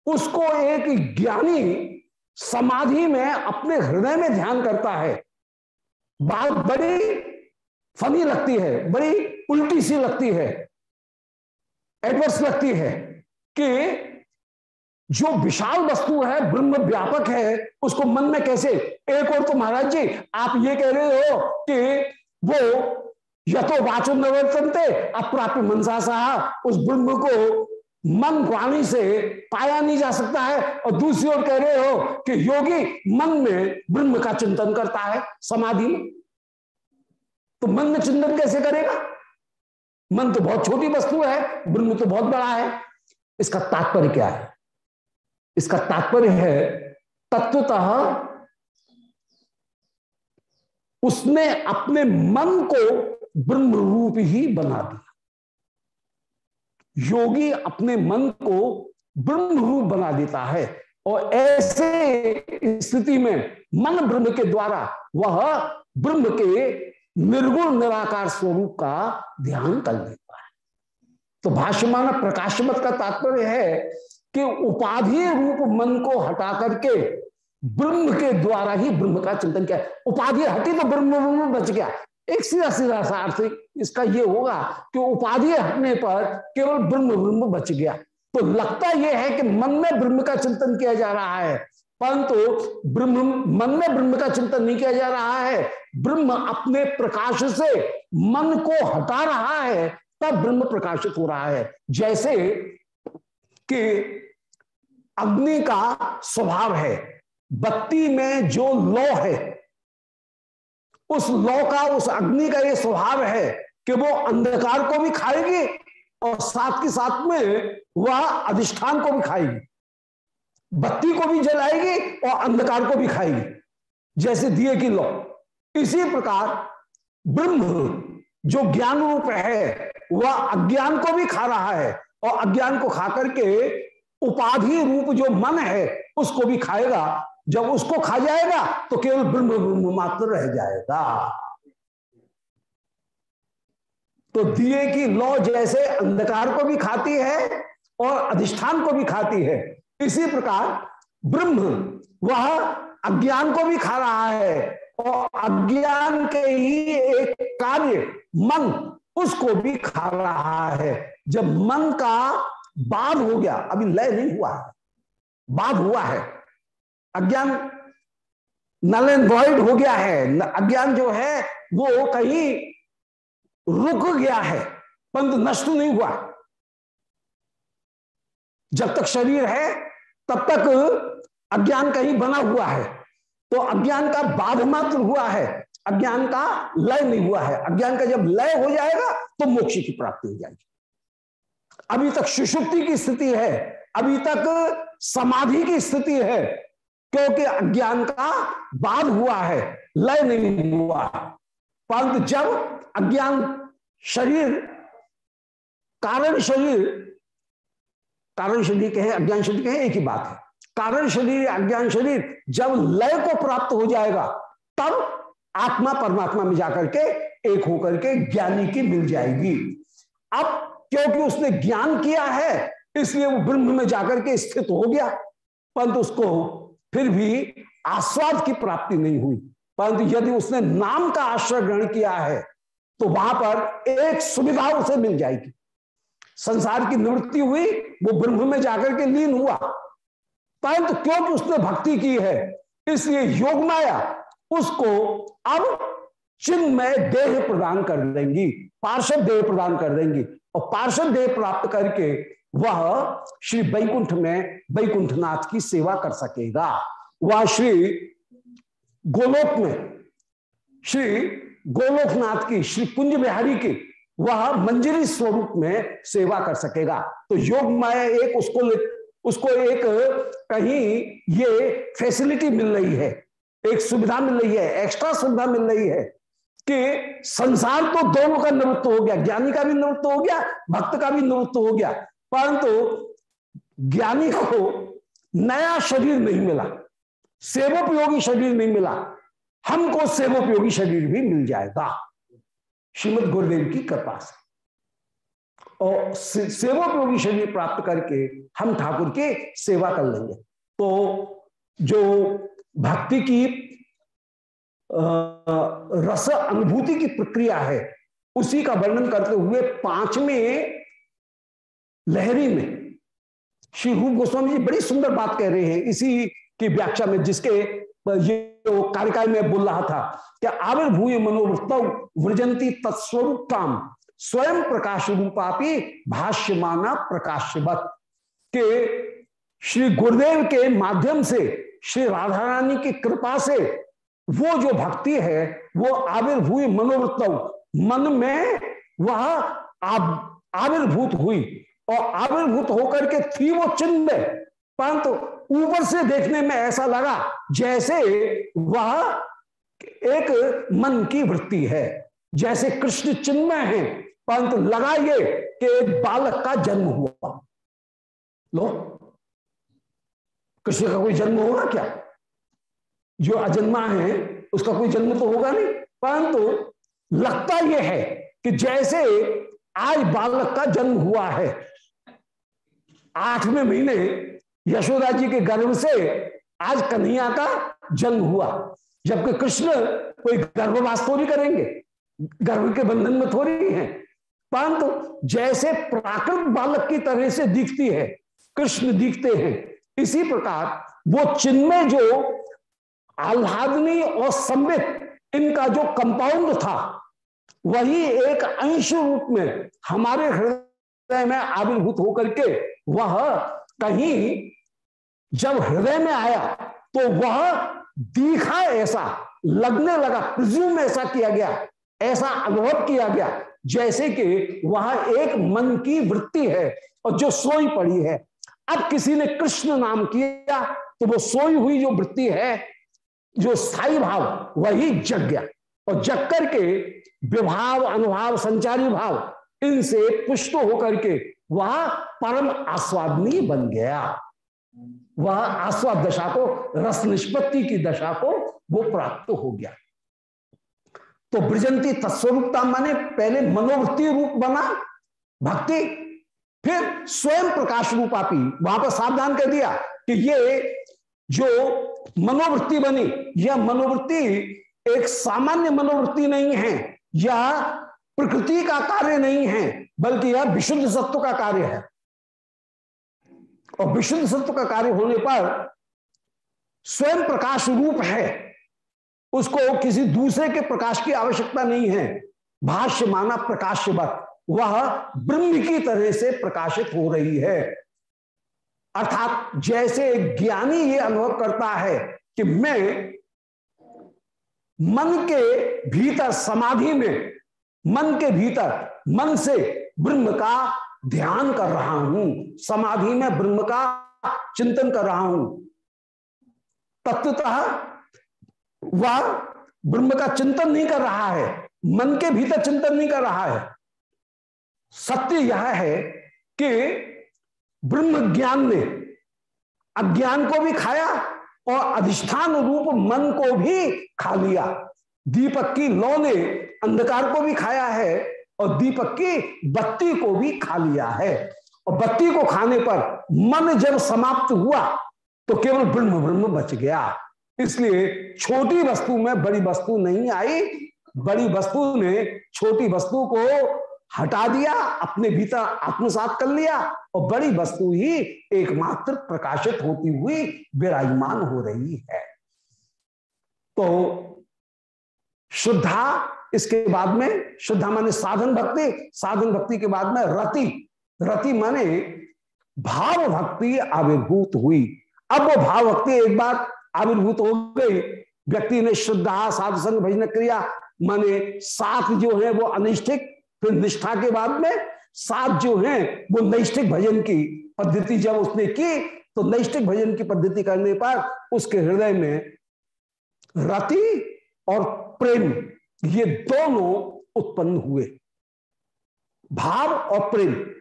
उसको एक ज्ञानी समाधि में अपने हृदय में ध्यान करता है। बात बड़ी फनी लगती है, बड़ी उल्टी सी लगती है, एडवर्स लगती है कि जो विशाल वस्तु है, ब्रह्म व्यापक है, उसको मन में कैसे? एक और तो महाराज जी, आप ये कह रहे हो कि वो यथो वाचो नवर्तनते अप्राप्य मनसा साह, उस ब्रह्म को मन वाणी से पाया नहीं जा सकता है और दूसरी ओर कह रहे हो कि योगी मन में ब्रह्म का चिंतन करता है समाधि में। तो मन में चिंतन कैसे करेगा? मन तो बहुत छोटी वस्तु है, ब्रह्म तो बहुत बड़ा है। इसका तात्पर्य क्या है? इसका तात्पर्य है, तत्वतः उसने अपने मन को ब्रह्म रूप ही बना दिया। योगी अपने मन को ब्रह्म रूप बना देता है और ऐसे स्थिति में मन ब्रह्म के द्वारा वह ब्रह्म के निर्गुण निराकार स्वरूप का ध्यान कर लेता है। तो भाष्यमान प्रकाशमत का तात्पर्य है कि उपाधि रूप मन को हटा करके ब्रह्म के द्वारा ही ब्रह्म का चिंतन किया। उपाधि हटी तो ब्रह्म ब्रह्म बच गया। एक सीधा सीधा सा अर्थ इसका ये होगा कि उपाधि हटने पर केवल ब्रह्म ब्रह्म बच गया। तो लगता यह है कि मन में ब्रह्म का चिंतन किया जा रहा है, परंतु ब्रह्म, मन में ब्रह्म का चिंतन नहीं किया जा रहा है। ब्रह्म अपने प्रकाश से मन को हटा रहा है, तब ब्रह्म प्रकाशित हो रहा है। जैसे कि अग्नि का स्वभाव है, बत्ती में जो लौ है उस लौ का, उस अग्नि का ये स्वभाव है कि वो अंधकार को भी खाएगी और साथ के साथ में वह अधिष्ठान को भी खाएगी। बत्ती को भी जलाएगी और अंधकार को भी खाएगी, जैसे दिए की लौ। इसी प्रकार ब्रह्म जो ज्ञान रूप है, वह अज्ञान को भी खा रहा है और अज्ञान को खा करके उपाधि रूप जो मन है, उसको भी खाएगा। जब उसको खा जाएगा तो केवल ब्रह्म ब्रह्म मात्र रह जाएगा। तो दिए की लौ जैसे अंधकार को भी खाती है और अधिष्ठान को भी खाती है। इसी प्रकार ब्रह्म, वह अज्ञान को भी खा रहा है और अज्ञान के ही एक कार्य मन उसको भी खा रहा है। जब मन का बाध हो गया, अभी लय नहीं हुआ है, बाध हुआ है। अज्ञान नल एंड वॉइड हो गया है। अज्ञान जो है, वो कहीं रुक गया है। परंतु नष्ट नहीं हुआ। जब तक शरीर है, तब तक अज्ञान कहीं बना हुआ है। तो अज्ञान का बाध मात्र हुआ है। अज्ञान का लय नहीं हुआ है। अज्ञान का जब लय हो जाएगा तो मोक्ष की प्राप्ति हो जाएगी। अभी तक सुषुप्ति की स्थिति है। अभी तक समाधि की स्थिति है। क्योंकि अज्ञान का बाध हुआ है, लय नहीं हुआ। परंतु जब अज्ञान शरीर, कारण शरीर कारण शरीर कहे, अज्ञान शरीर कहे, एक ही बात है। कारण शरीर, अज्ञान शरीर जब लय को प्राप्त हो जाएगा, तब आत्मा परमात्मा में जाकर के एक होकर के ज्ञानी की मिल जाएगी। अब क्योंकि उसने ज्ञान किया है, इसलिए वो ब्रह्म में जाकर के स्थित हो गया, परंतु उसको फिर भी आस्वाद की प्राप्ति नहीं हुई। परंतु यदि उसने नाम का आश्रय ग्रहण किया है तो वहाँ पर एक सुविधा उसे मिल जाएगी। संसार की निवृत्ति हुई, वो ब्रह्म में जाकर के लीन हुआ। परंतु क्योंकि उसने भक्ति की है, इसलिए योग माया उसको अब चिन्मय देह प्रदान कर देंगी, पार्षद देह प्रदान कर देंगी। और पार्षद देह प्राप्त करके वह श्री बैकुंठ में बैकुंठनाथ की सेवा कर सकेगा। वह श्री गोलोक में, श्री गोलोकनाथ की, श्री कुंज बिहारी की वह मंजरी स्वरूप में सेवा कर सकेगा। तो योग माया एक, उसको उसको एक कहीं ये फैसिलिटी मिल रही है, एक सुविधा मिल रही है एक्स्ट्रा सुविधा मिल रही है कि संसार तो दोनों का निवृत्त हो गया, ज्ञानी का भी निवृत्त हो गया, भक्त का भी निवृत्त हो गया। परंतु ज्ञानी को नया शरीर नहीं मिला, सेवोपयोगी शरीर नहीं मिला, हमको सेवोपयोगी शरीर भी मिल जाएगा। श्रीमद गुरुदेव की कृपा से। और सेवोपयोगी शरीर प्राप्त करके हम ठाकुर के सेवा कर लेंगे। तो जो भक्ति की रस अनुभूति की प्रक्रिया है, उसी का वर्णन करते हुए पाँचवें लहरी में। श्री रूप गोस्वामी जी बड़ी सुंदर बात कह रहे हैं इसी की व्याख्या में, जिसके ये कार्यकाल में बोल रहा था कि आविर्भूय मनोवृत्त वृजंती तत्स्वरूप काम स्वयं प्रकाश रूपापी भाष्यमाना प्रकाशवत। के श्री गुरुदेव के माध्यम से, श्री राधा रानी की कृपा से वो जो भक्ति है, वो आविर्भूत मनोवृत्त, मन में वह आविर्भूत हुई। और आविर्भूत होकर के थी वो चिन्ह। परंतु ऊपर से देखने में ऐसा लगा जैसे वह एक मन की वृत्ति है, जैसे कृष्ण चिन्ह है। परंतु लगा ये कि एक बालक का जन्म हुआ। लो, कृष्ण का कोई जन्म होगा क्या? जो अजन्मा है, उसका कोई जन्म तो होगा नहीं। परंतु लगता यह है कि जैसे आज बालक का जन्म हुआ है आठवें महीने यशोदा जी के गर्भ से आज कन्हैया का जन्म हुआ, जबकि कृष्ण कोई गर्भवास थोड़ी करेंगे। गर्भ के बंधन में थोड़ी है, परंतु जैसे प्राकृत बालक की तरह से दिखती है, कृष्ण दिखते हैं। इसी प्रकार वो चिन्मय जो आह्लादनी और संबित इनका जो कंपाउंड था, वही एक अंश रूप में हमारे हृदय में आविर्भूत होकर के वह कहीं जब हृदय में आया तो वह दिखा ऐसा, लगने लगा प्रिज्यूम ऐसा किया गया, ऐसा अनुभव किया गया, जैसे कि वह एक मन की वृत्ति है और जो सोई पड़ी है। अब किसी ने कृष्ण नाम किया तो वो सोई हुई जो वृत्ति है, जो स्थायी भाव, वही जग गया। और जग करके विभाव, अनुभाव, संचारी भाव इनसे पुष्ट होकर के वह परम आस्वादनी बन गया। वह आस्वाद दशा को, रस निष्पत्ति की दशा को वो प्राप्त हो गया। तो ब्रजंती तत्स्वरूपता माने पहले मनोवृत्ति रूप बना, भक्ति, फिर स्वयं प्रकाश रूपापी वहाँ पर सावधान कर दिया कि ये जो मनोवृत्ति बनी, यह मनोवृत्ति एक सामान्य मनोवृत्ति नहीं है यह प्रकृति का कार्य नहीं है, बल्कि यह विशुद्ध सत्व का कार्य है। और विशुद्ध सत्व का कार्य होने पर स्वयं प्रकाश रूप है, उसको किसी दूसरे के प्रकाश की आवश्यकता नहीं है। भाष्य माना प्रकाशवत, वह ब्रह्म की तरह से प्रकाशित हो रही है। अर्थात जैसे ज्ञानी ये अनुभव करता है कि मैं मन के भीतर समाधि में मन के भीतर, मन से ब्रह्म का ध्यान कर रहा हूँ, समाधि में ब्रह्म का चिंतन कर रहा हूँ। तत्वतः वह ब्रह्म का चिंतन नहीं कर रहा है, मन के भीतर चिंतन नहीं कर रहा है। सत्य यह है कि ब्रह्म ज्ञान ने अज्ञान को भी खाया और अधिष्ठान रूप मन को भी खा लिया। दीपक की लौ ने अंधकार को भी खाया है और दीपक की बत्ती को भी खा लिया है। और बत्ती को खाने पर मन जब समाप्त हुआ तो केवल ब्रह्म ब्रह्म बच गया। इसलिए छोटी वस्तु में बड़ी वस्तु नहीं आई। बड़ी वस्तु ने छोटी वस्तु को हटा दिया, अपने भीतर आत्मसात कर लिया और बड़ी वस्तु ही एकमात्र प्रकाशित होती हुई विराजमान हो रही है। तो शुद्धा इसके बाद में शुद्धा माने साधन भक्ति साधन भक्ति के बाद में रति। रति माने भाव भक्ति आविर्भूत हुई। अब वो भाव भक्ति एक बार आविर्भूत हो गई। व्यक्ति ने शुद्धा साधु संग भजन क्रिया माने सात जो है वो अनिष्ठिक, फिर निष्ठा के बाद में सात जो है वो नैष्ठिक भजन की पद्धति जब उसने की तो नैष्ठिक भजन की पद्धति करने पर उसके हृदय में रति और प्रेम ये दोनों उत्पन्न हुए। भाव और प्रेम।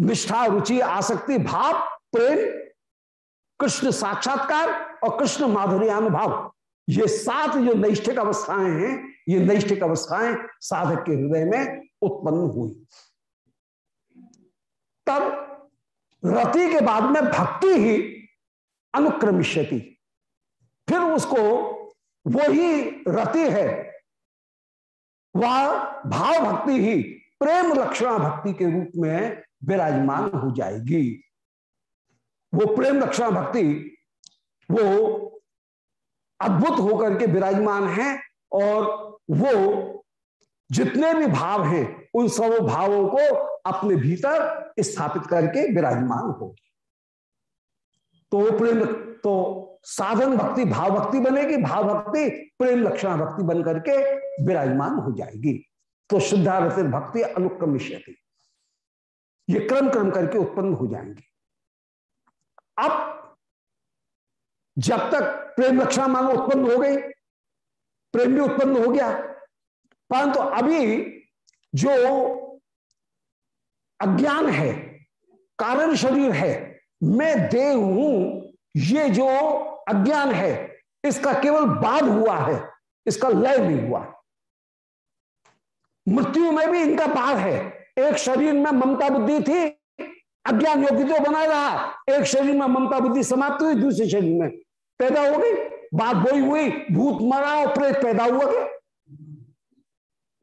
निष्ठा, रुचि, आसक्ति, भाव, प्रेम, कृष्ण साक्षात्कार और कृष्ण माधुर्यानुभाव। ये सात जो नैष्ठिक अवस्थाएँ हैं, ये नैष्ठिक अवस्थाएँ साधक के हृदय में उत्पन्न हुई। तब रति के बाद में भक्ति ही अनुक्रमिष्यति। फिर उसको वही रति है। वह भाव भक्ति ही, प्रेम लक्षणा भक्ति के रूप में विराजमान हो जाएगी। वो प्रेम लक्षणा भक्ति, वो अद्भुत होकर के विराजमान है और वो जितने भी भाव हैं, उन सब भावों को अपने भीतर स्थापित करके विराजमान होगी। तो वो प्रेम तो साधन भक्ति, भाव भक्ति बनेगी, भाव भक्ति, प्रेम लक्षण भक्ति बन करके विराजमान हो जाएगी। तो शुद्धारत भक्ति अनुक्रमिष्यति। ये क्रम क्रम करके उत्पन्न हो जाएँगे। अब जब तक प्रेम लक्षण मानो उत्पन्न हो गई, प्रेम भी उत्पन्न हो गया। परंतु तो अभी जो अज्ञान है, कारण शरीर है, मैं देह हूँ, ये जो अज्ञान है, इसका केवल बाद हुआ है, इसका लय नहीं हुआ। मृत्यु में भी इनका बाद है। एक शरीर में ममता बुद्धि थी, अज्ञान योग्य तो बना रहा। एक शरीर में ममता बुद्धि समाप्त हुई, दूसरे शरीर में पैदा हो गई। बात बोई हुई, भूत मरा और प्रेत पैदा हुआ क्या?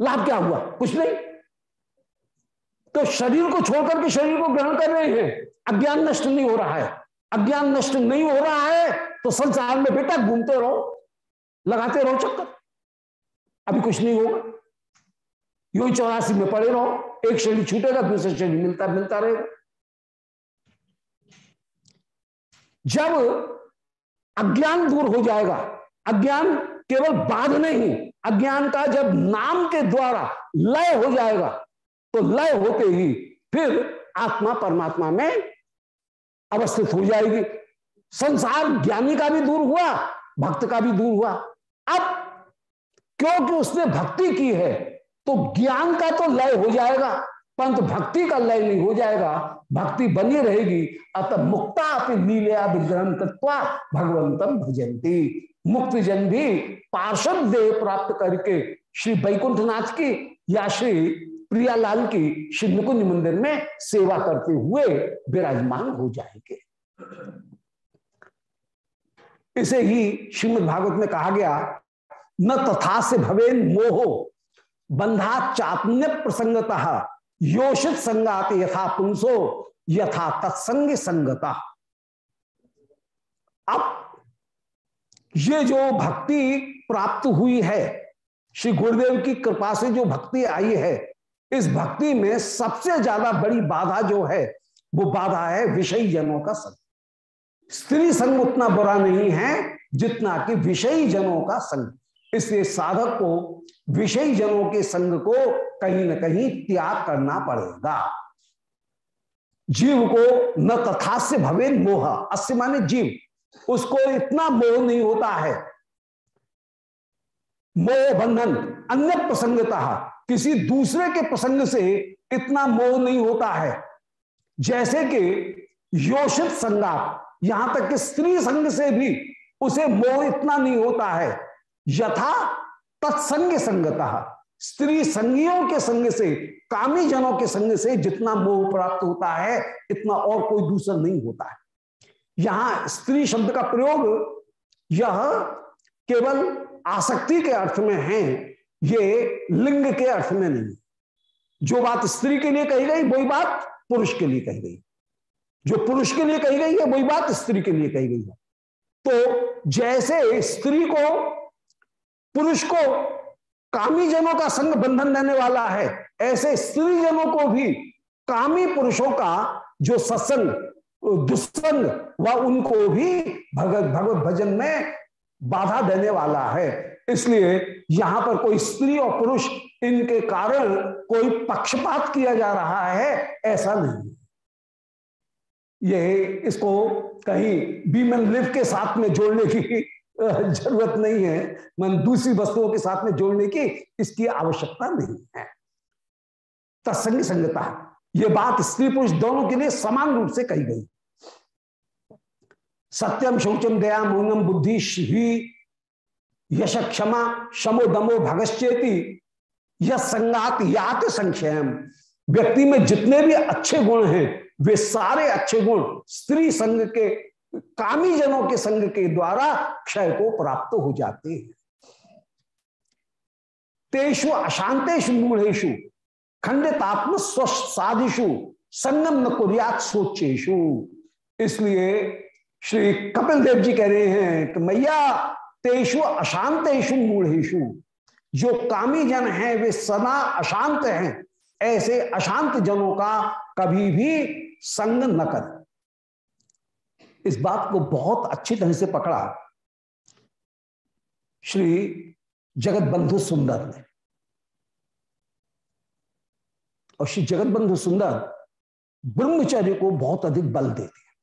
लाभ क्या हुआ? कुछ नहीं। तो शरीर को छोड़कर के शरीर को ग्रहण कर रहे हैं। अज्ञान नष्ट नहीं हो रहा है। अज्ञान नष्ट नहीं हो रहा है तो संसार में बेटा घूमते रहो, लगाते रहो चक्कर। अभी कुछ नहीं होगा। यू चौरासी में पड़े रहो, एक शरीर छूटेगा, दूसरे शरीर मिलता मिलता रहेगा। जब अज्ञान दूर हो जाएगा, अज्ञान केवल बाध नहीं, अज्ञान का जब नाम के द्वारा लय हो जाएगा तो लय होते ही फिर आत्मा परमात्मा में अवस्थित हो जाएगी। संसार ज्ञानी का भी दूर हुआ, भक्त का भी दूर हुआ। अब क्योंकि उसने भक्ति की है तो ज्ञान का तो लय हो जाएगा, परंतु भक्ति का लय नहीं हो जाएगा। भक्ति बनी रहेगी, अतः मुक्ता अपनी नीलया विग्रहण तत्वा भगवंतम भजंती मुक्त जन भी पार्षद देह प्राप्त करके श्री बैकुंठनाथ की या श्री प्रियालाल की श्री मुकुंज मंदिर में सेवा करते हुए विराजमान हो जाएँगे। इसे ही श्रीमद भागवत में कहा गया, न तथा से भवे मोहो, बंधा चात्म्य प्रसंगतः, योषित संगात यथा पुंसो, यथा तत्संग संगता। अब ये जो भक्ति प्राप्त हुई है, श्री गुरुदेव की कृपा से जो भक्ति आई है, इस भक्ति में सबसे ज़्यादा बड़ी बाधा जो है, वो बाधा है विषयी जनों का संग। स्त्री संग उतना बुरा नहीं है जितना कि विषयी जनों का संग। इसलिए साधक को, विषयी जनों के संग को कहीं ना कहीं त्याग करना पड़ेगा। जीव को न तथा से भवे मोह, अस्य माने जीव। उसको इतना मोह नहीं होता है। मोह बंधन, अन्य प्रसंगता किसी दूसरे के प्रसंग से इतना मोह नहीं होता है। जैसे कि योषित संगा यहाँ तक कि स्त्री संग से भी उसे मोह इतना नहीं होता है। यथा तत्संग संगता, स्त्री संगियों के संग से, कामी जनों के संग से जितना मोह प्राप्त होता है, इतना और कोई दूसरा नहीं होता है। यहाँ स्त्री शब्द का प्रयोग, यह केवल आसक्ति के अर्थ में है, ये लिंग के अर्थ में नहीं। जो बात स्त्री के लिए कही गई, वही बात पुरुष के लिए कही गई। जो पुरुष के लिए कही गई है, वही बात स्त्री के लिए कही गई है। तो जैसे स्त्री को, पुरुष को कामी जनों का संग बंधन देने वाला है, ऐसे स्त्री जनों को भी कामी पुरुषों का जो सत्संग, दुस्संग व उनको भी भगत भगवत भजन में बाधा देने वाला है। इसलिए यहाँ पर कोई स्त्री और पुरुष, इनके कारण कोई पक्षपात किया जा रहा है, ऐसा नहीं ये इसको कहीं बीमन लिव के साथ में जोड़ने की ज़रूरत नहीं है। मन दूसरी वस्तुओं के साथ में जोड़ने की इसकी आवश्यकता नहीं है। तत्संग संगता, ये बात स्त्री पुरुष दोनों के लिए समान रूप से कही गई। सत्यम शौचम दया मौनम बुद्धि ही यश क्षमा शमो दमो भगश्चेती यह संगात यात संक्षयम व्यक्ति में जितने भी अच्छे गुण हैं वे सारे अच्छे गुण स्त्री संग के कामी जनों के संग के द्वारा क्षय को प्राप्त हो जाते हैं। तेषु अशांतेषु मूढ़ेशु खंडितात्म साधिशु संगम न कुरियात सोचेशु इसलिए श्री कपिल देव जी कह रहे हैं कि मैया, तेषु अशांतेषु मूढ़ेशु जो कामी जन हैं, वे सदा अशांत हैं। ऐसे अशांत जनों का कभी भी संग न कर। इस बात को बहुत अच्छी तरह से पकड़ा श्री जगत बंधु सुंदर ने। और श्री जगत बंधु सुंदर ब्रह्मचर्य को बहुत अधिक बल देते हैं।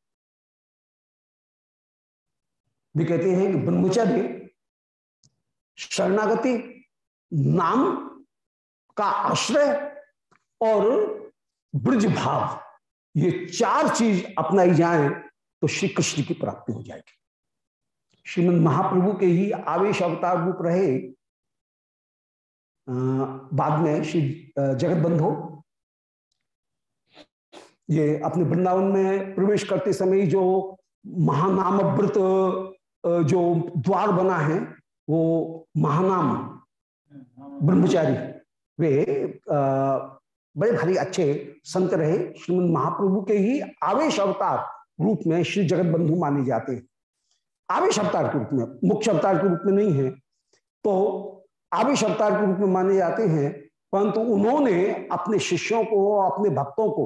भी कहते हैं कि ब्रह्मचर्य शरणागति नाम का आश्रय और ब्रज भाव। ये चार चीज़ अपनाई जाए तो श्री कृष्ण की प्राप्ति हो जाएगी। श्रीमद महाप्रभु के ही आवेश अवतार रूप रहे बाद में श्री जगत बंधो ये अपने वृंदावन में प्रवेश करते समय जो महानाम व्रत जो द्वार बना है, वो महानाम ब्रह्मचारी, वे बड़े भारी अच्छे संत रहे, श्रीमद महाप्रभु के ही आवेश अवतार रूप में श्री जगत बंधु माने जाते हैं। आवेश अवतार के रूप में, मुख्य अवतार के रूप में नहीं है। तो आवेश अवतार के रूप में माने जाते हैं, परंतु उन्होंने अपने शिष्यों को, अपने भक्तों को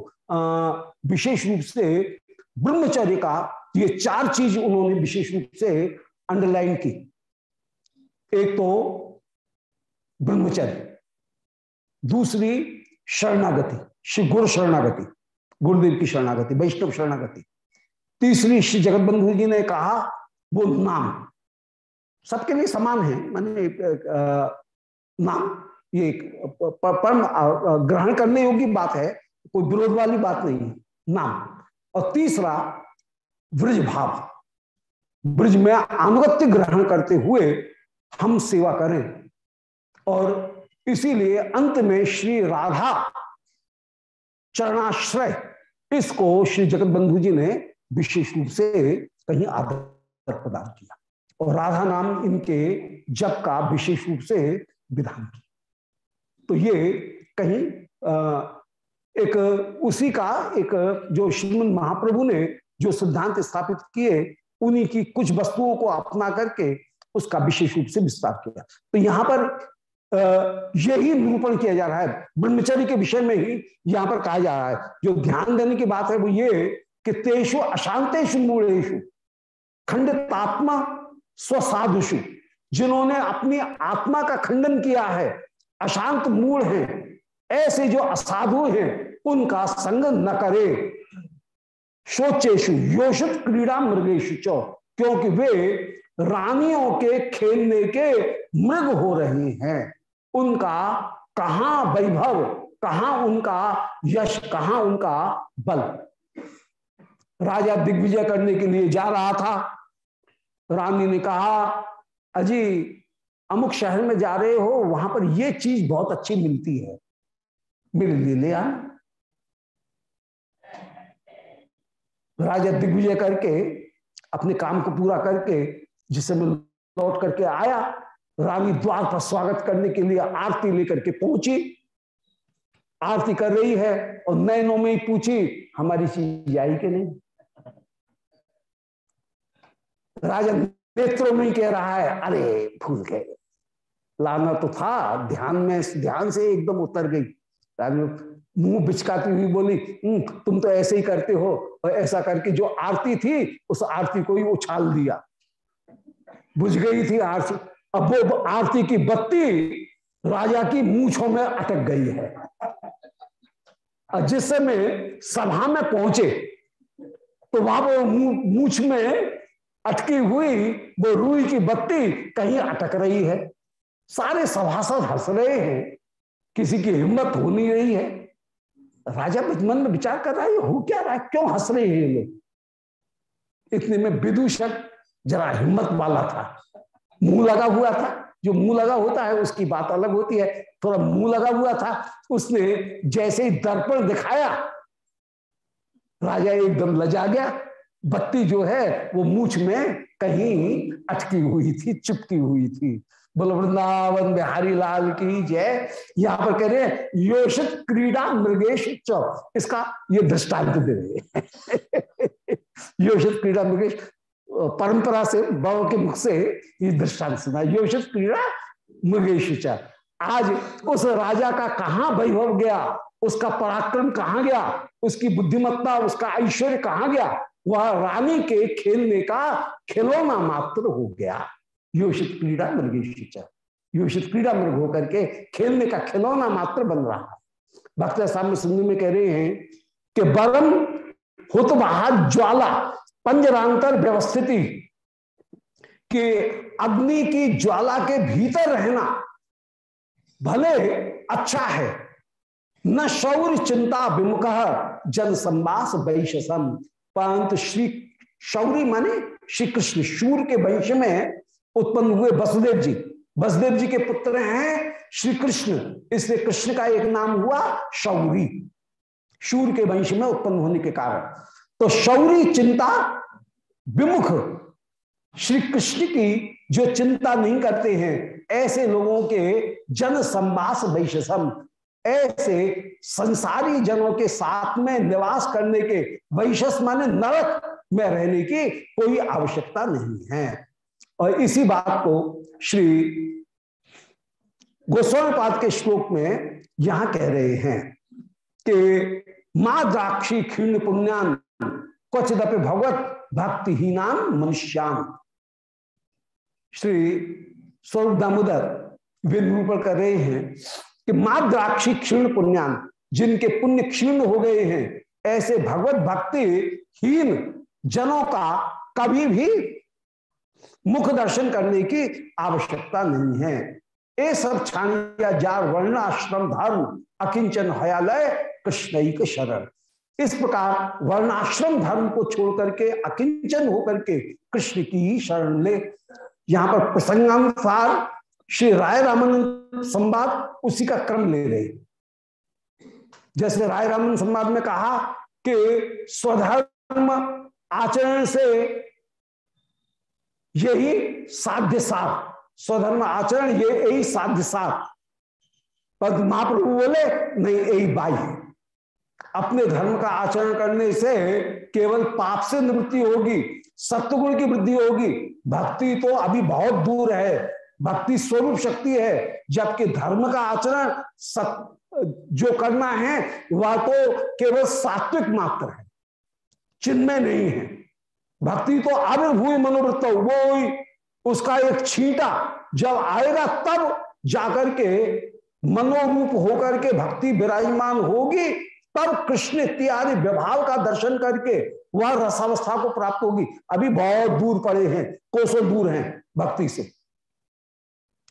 विशेष रूप से ब्रह्मचर्य का, ये चार चीज़ उन्होंने विशेष रूप से अंडरलाइन की। एक तो ब्रह्मचर्य, दूसरी शरणागति। श्री गुरु शरणागति, गुरुदेव की शरणागति, वैष्णव शरणागति। तीसरी श्री जगत बंधु जी ने कहा, वो नाम, सबके लिए समान है। माने नाम, ये परम ग्रहण करने योग्य बात है, कोई विरोध वाली बात नहीं है, नाम। और तीसरा, ब्रज भाव, ब्रज में अनुगत्य ग्रहण करते हुए हम सेवा करें। और इसीलिए अंत में श्री राधा चरणाश्रय। इसको श्री जगत बंधु जी ने विशेष रूप से कहीं आदर प्रदान किया और राधा नाम इनके जप का विशेष रूप से विधान किया। तो ये कहीं एक उसी का एक जो श्रीमद महाप्रभु ने जो सिद्धांत स्थापित किए, उन्हीं की कुछ वस्तुओं को अपना करके उसका विशेष रूप से विस्तार किया। तो यहाँ पर यही निरूपण किया जा रहा है। ब्रह्मचर्य के विषय में ही यहाँ पर कहा जा रहा है। जो ध्यान देने की बात है वो ये कि तेषु अशांतेशु मूलेशु खंडितात्मा स्वसाधुषु, जिन्होंने अपनी आत्मा का खंडन किया है, अशांत मूल है, ऐसे जो असाधु हैं, उनका संग न करे। शोचेशु योषित क्रीड़ा मृगेशु चौ, क्योंकि वे रानियों के खेलने के मृग हो रहे हैं। उनका कहा वैभव, कहा उनका यश, कहा उनका बल? राजा दिग्विजय करने के लिए जा रहा था। रानी ने कहा, अजी, अमुक शहर में जा रहे हो, वहाँ पर यह चीज़ बहुत अच्छी मिलती है। मेरे लिए ले आ राजा दिग्विजय करके, अपने काम को पूरा करके जिसे मैं लौट करके आया रानी द्वार पर स्वागत करने के लिए आरती लेकर के पहुँची। आरती कर रही है और नैनों में ही पूछी हमारी चीज़ आई कि नहीं? राजा नेत्रों में कह रहा है अरे भूल गए। लाना तो था ध्यान में ध्यान से एकदम उतर गई। मुँह बिचकाती हुई बोली हम्म, तुम तो ऐसे ही करते हो और ऐसा करके जो आरती थी उस आरती को ही उछाल दिया। बुझ गई थी आरती। अब वो आरती की बत्ती राजा की मूछों में अटक गई है। जिस समय सभा में पहुँचे तो वहाँ वो मूछ में अटकी हुई वो रूई की बत्ती कहीं अटक रही है। सारे सभासद हंस रहे हैं, किसी की हिम्मत हो नहीं रही है। राजा मन में विचार कर रहा है हो क्या रहा है? क्यों हंस रहे हैं ये लोग? इतने में विदूषक जरा हिम्मत वाला था। मुँह लगा हुआ था। जो मुँह लगा होता है, उसकी बात अलग होती है। थोड़ा मुँह लगा हुआ था, उसने जैसे ही दर्पण दिखाया, राजा एकदम लजा गया। बत्ती जो है, वो मूछ में कहीं अटकी हुई थी, चिपकी हुई थी। बोलो, वृंदावन बिहारी लाल की जय। यहाँ पर कह रहे योषित क्रीड़ा मृगेश चौ इसका ये दृष्टांत दे रहे योषित क्रीड़ा मृगेश परंपरा से बड़ों के मुख से ये दृष्टांत सुना योषित क्रीड़ा मृगेश आज उस राजा का कहा वैभव गया? उसका पराक्रम कहाँ गया? उसकी बुद्धिमत्ता, उसका ऐश्वर्य कहाँ गया? वह रानी के खेलने का खिलौना मात्र हो गया। योषित क्रीड़ा मृगेश योषित क्रीड़ा मृग होकर के खेलने का खिलौना मात्र बन रहा है। भक्त सामने सिंधु में कह रहे हैं कि बरम हुत ज्वाला। पंजरांतर व्यवस्थिति के अग्नि की ज्वाला के भीतर रहना भले अच्छा है। न शौर्य चिंता विमुख जन संवास वैशसम परंतु श्री शौरी माने श्री कृष्ण शूर के वंश में उत्पन्न हुए वसुदेव जी। वसुदेव जी के पुत्र हैं श्री कृष्ण। इसलिए कृष्ण का एक नाम हुआ शौरी शूर के वंश में उत्पन्न होने के कारण। तो शौरी चिंता विमुख। श्री कृष्ण की जो चिंता नहीं करते हैं, ऐसे लोगों के जन संवास वैशम ऐसे संसारी जनों के साथ में निवास करने के वैशस माने नरक में रहने की कोई आवश्यकता नहीं है। और इसी बात को श्री गोस्वामीपाद के श्लोक में यहाँ कह रहे हैं कि माँ द्राक्षी क्षीण पुण्यान क्वचिदपि भगवत भक्तिहीनान मनुष्यान श्री स्वरूप दामोदर वे कर रहे हैं कि माँ द्राक्षी क्षीण पुण्यान, जिनके पुण्य क्षीण हो गए हैं, ऐसे भगवत भक्ति हीन जनों का कभी भी मुख दर्शन करने की आवश्यकता नहीं है। ये सब छानिया जार वर्णाश्रम धर्म अकिंचन हयालय कृष्ण शरण। इस प्रकार वर्णाश्रम धर्म को छोड़ करके, अकिंचन होकर के कृष्ण की ही शरण ले। यहाँ पर प्रसंगानुसार श्री राय रामन संवाद उसी का क्रम ले रहे। जैसे राय रामन संवाद में कहा कि स्वधर्म आचरण से यही साध्य साथ स्वधर्म आचरण ये यही साध्य साथ पर महाप्रभु बोले, नहीं, यही बाह्य। अपने धर्म का आचरण करने से केवल पाप से निवृत्ति होगी, सत्वगुण की वृद्धि होगी। भक्ति तो अभी बहुत दूर है। भक्ति स्वरूप शक्ति है, जबकि धर्म का आचरण सत, जो करना है, वह तो केवल सात्विक मात्र है। चिन्मय नहीं है। भक्ति तो आविर्भूय मनोवृत्त वो उसका एक छींटा जब आएगा तब जाकर के मनोरूप होकर के भक्ति विराजमान होगी तब कृष्ण इत्यादि विभाव का दर्शन करके वह रसावस्था को प्राप्त होगी। अभी बहुत दूर पड़े हैं, कोसों दूर हैं भक्ति से।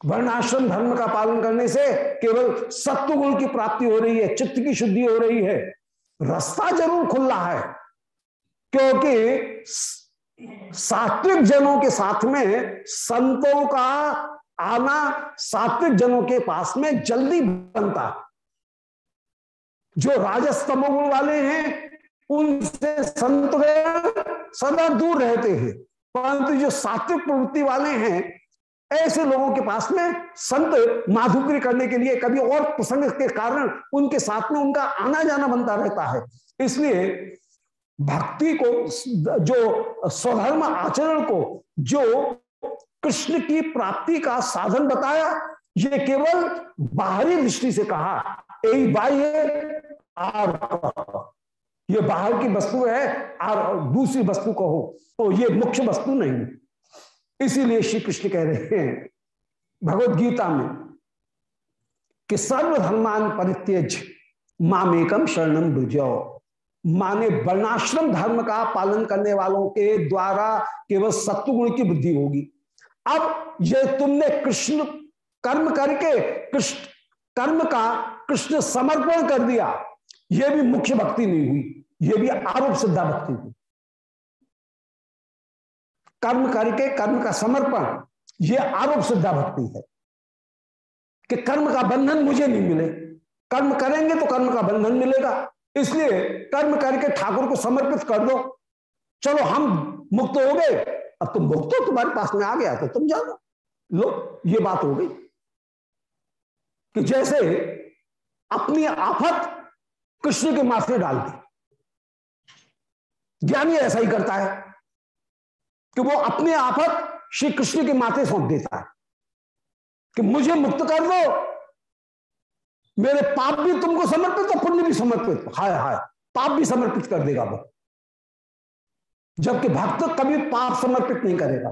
वर्णाश्रम धर्म का पालन करने से केवल सत्व गुण की प्राप्ति हो रही है, चित्त की शुद्धि हो रही है। रास्ता ज़रूर खुल रहा है, क्योंकि सात्विक जनों के साथ में संतों का आना सात्विक जनों के पास में जल्दी बनता जो राजस्तमोगुण वाले हैं, उनसे संत सदा दूर रहते हैं। परंतु जो सात्विक प्रवृत्ति वाले हैं, ऐसे लोगों के पास में संत माधुकरी करने के लिए कभी और प्रसंग के कारण उनके साथ में उनका आना जाना बनता रहता है। इसलिए भक्ति को, जो स्वधर्म आचरण को, जो कृष्ण की प्राप्ति का साधन बताया, ये केवल बाहरी दृष्टि से कहा। बाह्य आर। ये बाहर की वस्तु है और दूसरी वस्तु कहो। तो ये मुख्य वस्तु नहीं इसीलिए श्री कृष्ण कह रहे हैं, भगवत गीता में कि सर्वधर्मान परित्यज मामेकम शरणम बुझो माने वर्णाश्रम धर्म का पालन करने वालों के द्वारा केवल सत्वगुण की बुद्धि होगी। अब ये तुमने कृष्ण कर्म करके, कृष्ण कर्म का कृष्ण समर्पण कर दिया यह भी मुख्य भक्ति नहीं हुई यह भी आरोप सिद्धा भक्ति हुई। कर्म करके कर्म का समर्पण यह आरोप सिद्धा भक्ति है कि कर्म का बंधन मुझे नहीं मिले। कर्म करेंगे तो कर्म का बंधन मिलेगा, इसलिए कर्म करके ठाकुर को समर्पित कर दो। चलो, हम मुक्त हो गए। अब तुम मुक्त हो, तुम्हारे पास में आ गया तो तुम जानो लो, ये बात हो गई कि जैसे अपनी आफत कृष्ण के माथे डाल दी। ज्ञानी ऐसा ही करता है कि वो अपने आफत श्री कृष्ण के माथे सौंप देता है कि मुझे मुक्त कर दो। मेरे पाप भी तुमको समर्पित और पुण्य भी समर्पित। हाय हाय, पाप भी समर्पित कर देगा वो। जबकि भक्त कभी पाप समर्पित नहीं करेगा।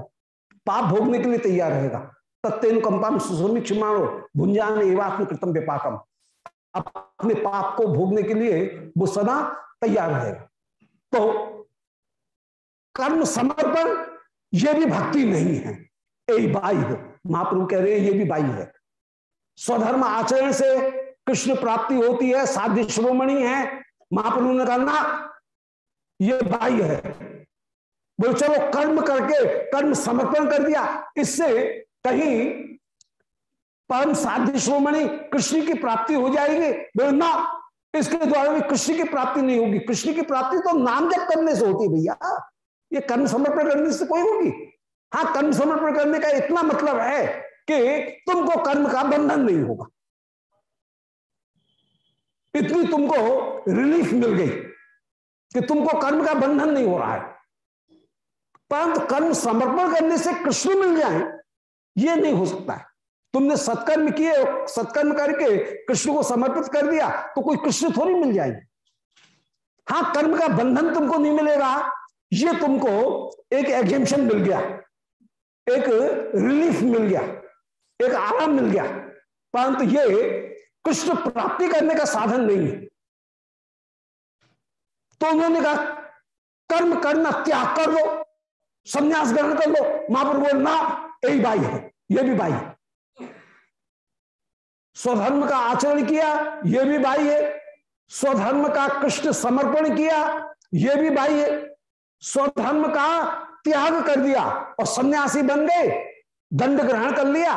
पाप भोगने के लिए तैयार रहेगा। तत्न कंपाम सुसमीक्षमाणो भुंजान एवात्म कृतम विपाकम अपने पाप को भोगने के लिए वो सदा तैयार रहेगा तो कर्म समर्पण, ये भी भक्ति नहीं है। यही है। महाप्रभु कह रहे हैं, ये भी बाई है। स्वधर्म आचरण से कृष्ण प्राप्ति होती है, साध्य श्रोमणी है। महाप्रभु ने कहा, ना, ये बाई है। बोले, चलो, कर्म करके, कर्म समर्पण कर दिया। इससे कहीं परम साध्य श्रोमणी कृष्ण की प्राप्ति हो जाएगी। बोले, ना, इसके द्वारा भी कृष्ण की प्राप्ति नहीं होगी। कृष्ण की प्राप्ति तो नाम जप करने से होती भैया। ये कर्म समर्पण करने से कोई होगी? हाँ कर्म समर्पण करने का इतना मतलब है कि तुमको कर्म का बंधन नहीं होगा। इतनी तुमको रिलीफ मिल गई कि तुमको कर्म का बंधन नहीं हो रहा है। परंतु कर्म समर्पण करने से कृष्ण मिल जाए, ये नहीं हो सकता है। तुमने सत्कर्म किए, सत्कर्म करके कृष्ण को समर्पित कर दिया तो कोई कृष्ण थोड़ी मिल जाएँगे। हाँ कर्म का बंधन तुमको नहीं मिलेगा। ये तुमको एक एग्जेम्पन मिल गया, एक रिलीफ मिल गया, एक आराम मिल गया। परंतु ये कृष्ण प्राप्ति करने का साधन नहीं है। तो उन्होंने कहा, कर्म करना त्याग कर लो संन्यास ग्रहण कर लो महाप्रभु ना, यही बाई है, ये भी बाई है। स्वधर्म का आचरण किया, ये भी है। स्वधर्म का कृष्ण समर्पण किया, ये भी है। स्वधर्म का त्याग कर दिया और सन्यासी बन गए, दंड ग्रहण कर लिया।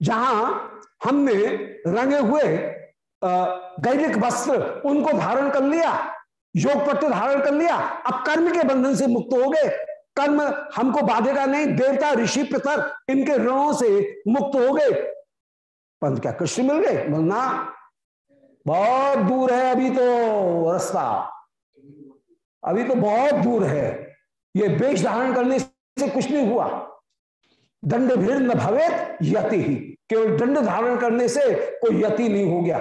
जहाँ हमने रंगे हुए गैरिक वस्त्र उनको धारण कर लिया, योग पट्ट धारण कर लिया, अब कर्म के बंधन से मुक्त हो गए। कर्म हमको बाधेगा नहीं, देवता, ऋषि, पितर इनके ऋणों से मुक्त हो गए। पंत क्या कृष्ण मिल गए? बोलना बहुत दूर है अभी तो रास्ता। अभी तो बहुत दूर है। ये वेश धारण करने से कुछ नहीं हुआ। दंड भीड़ न भवे यति ही। केवल दंड धारण करने से कोई यति नहीं हो गया।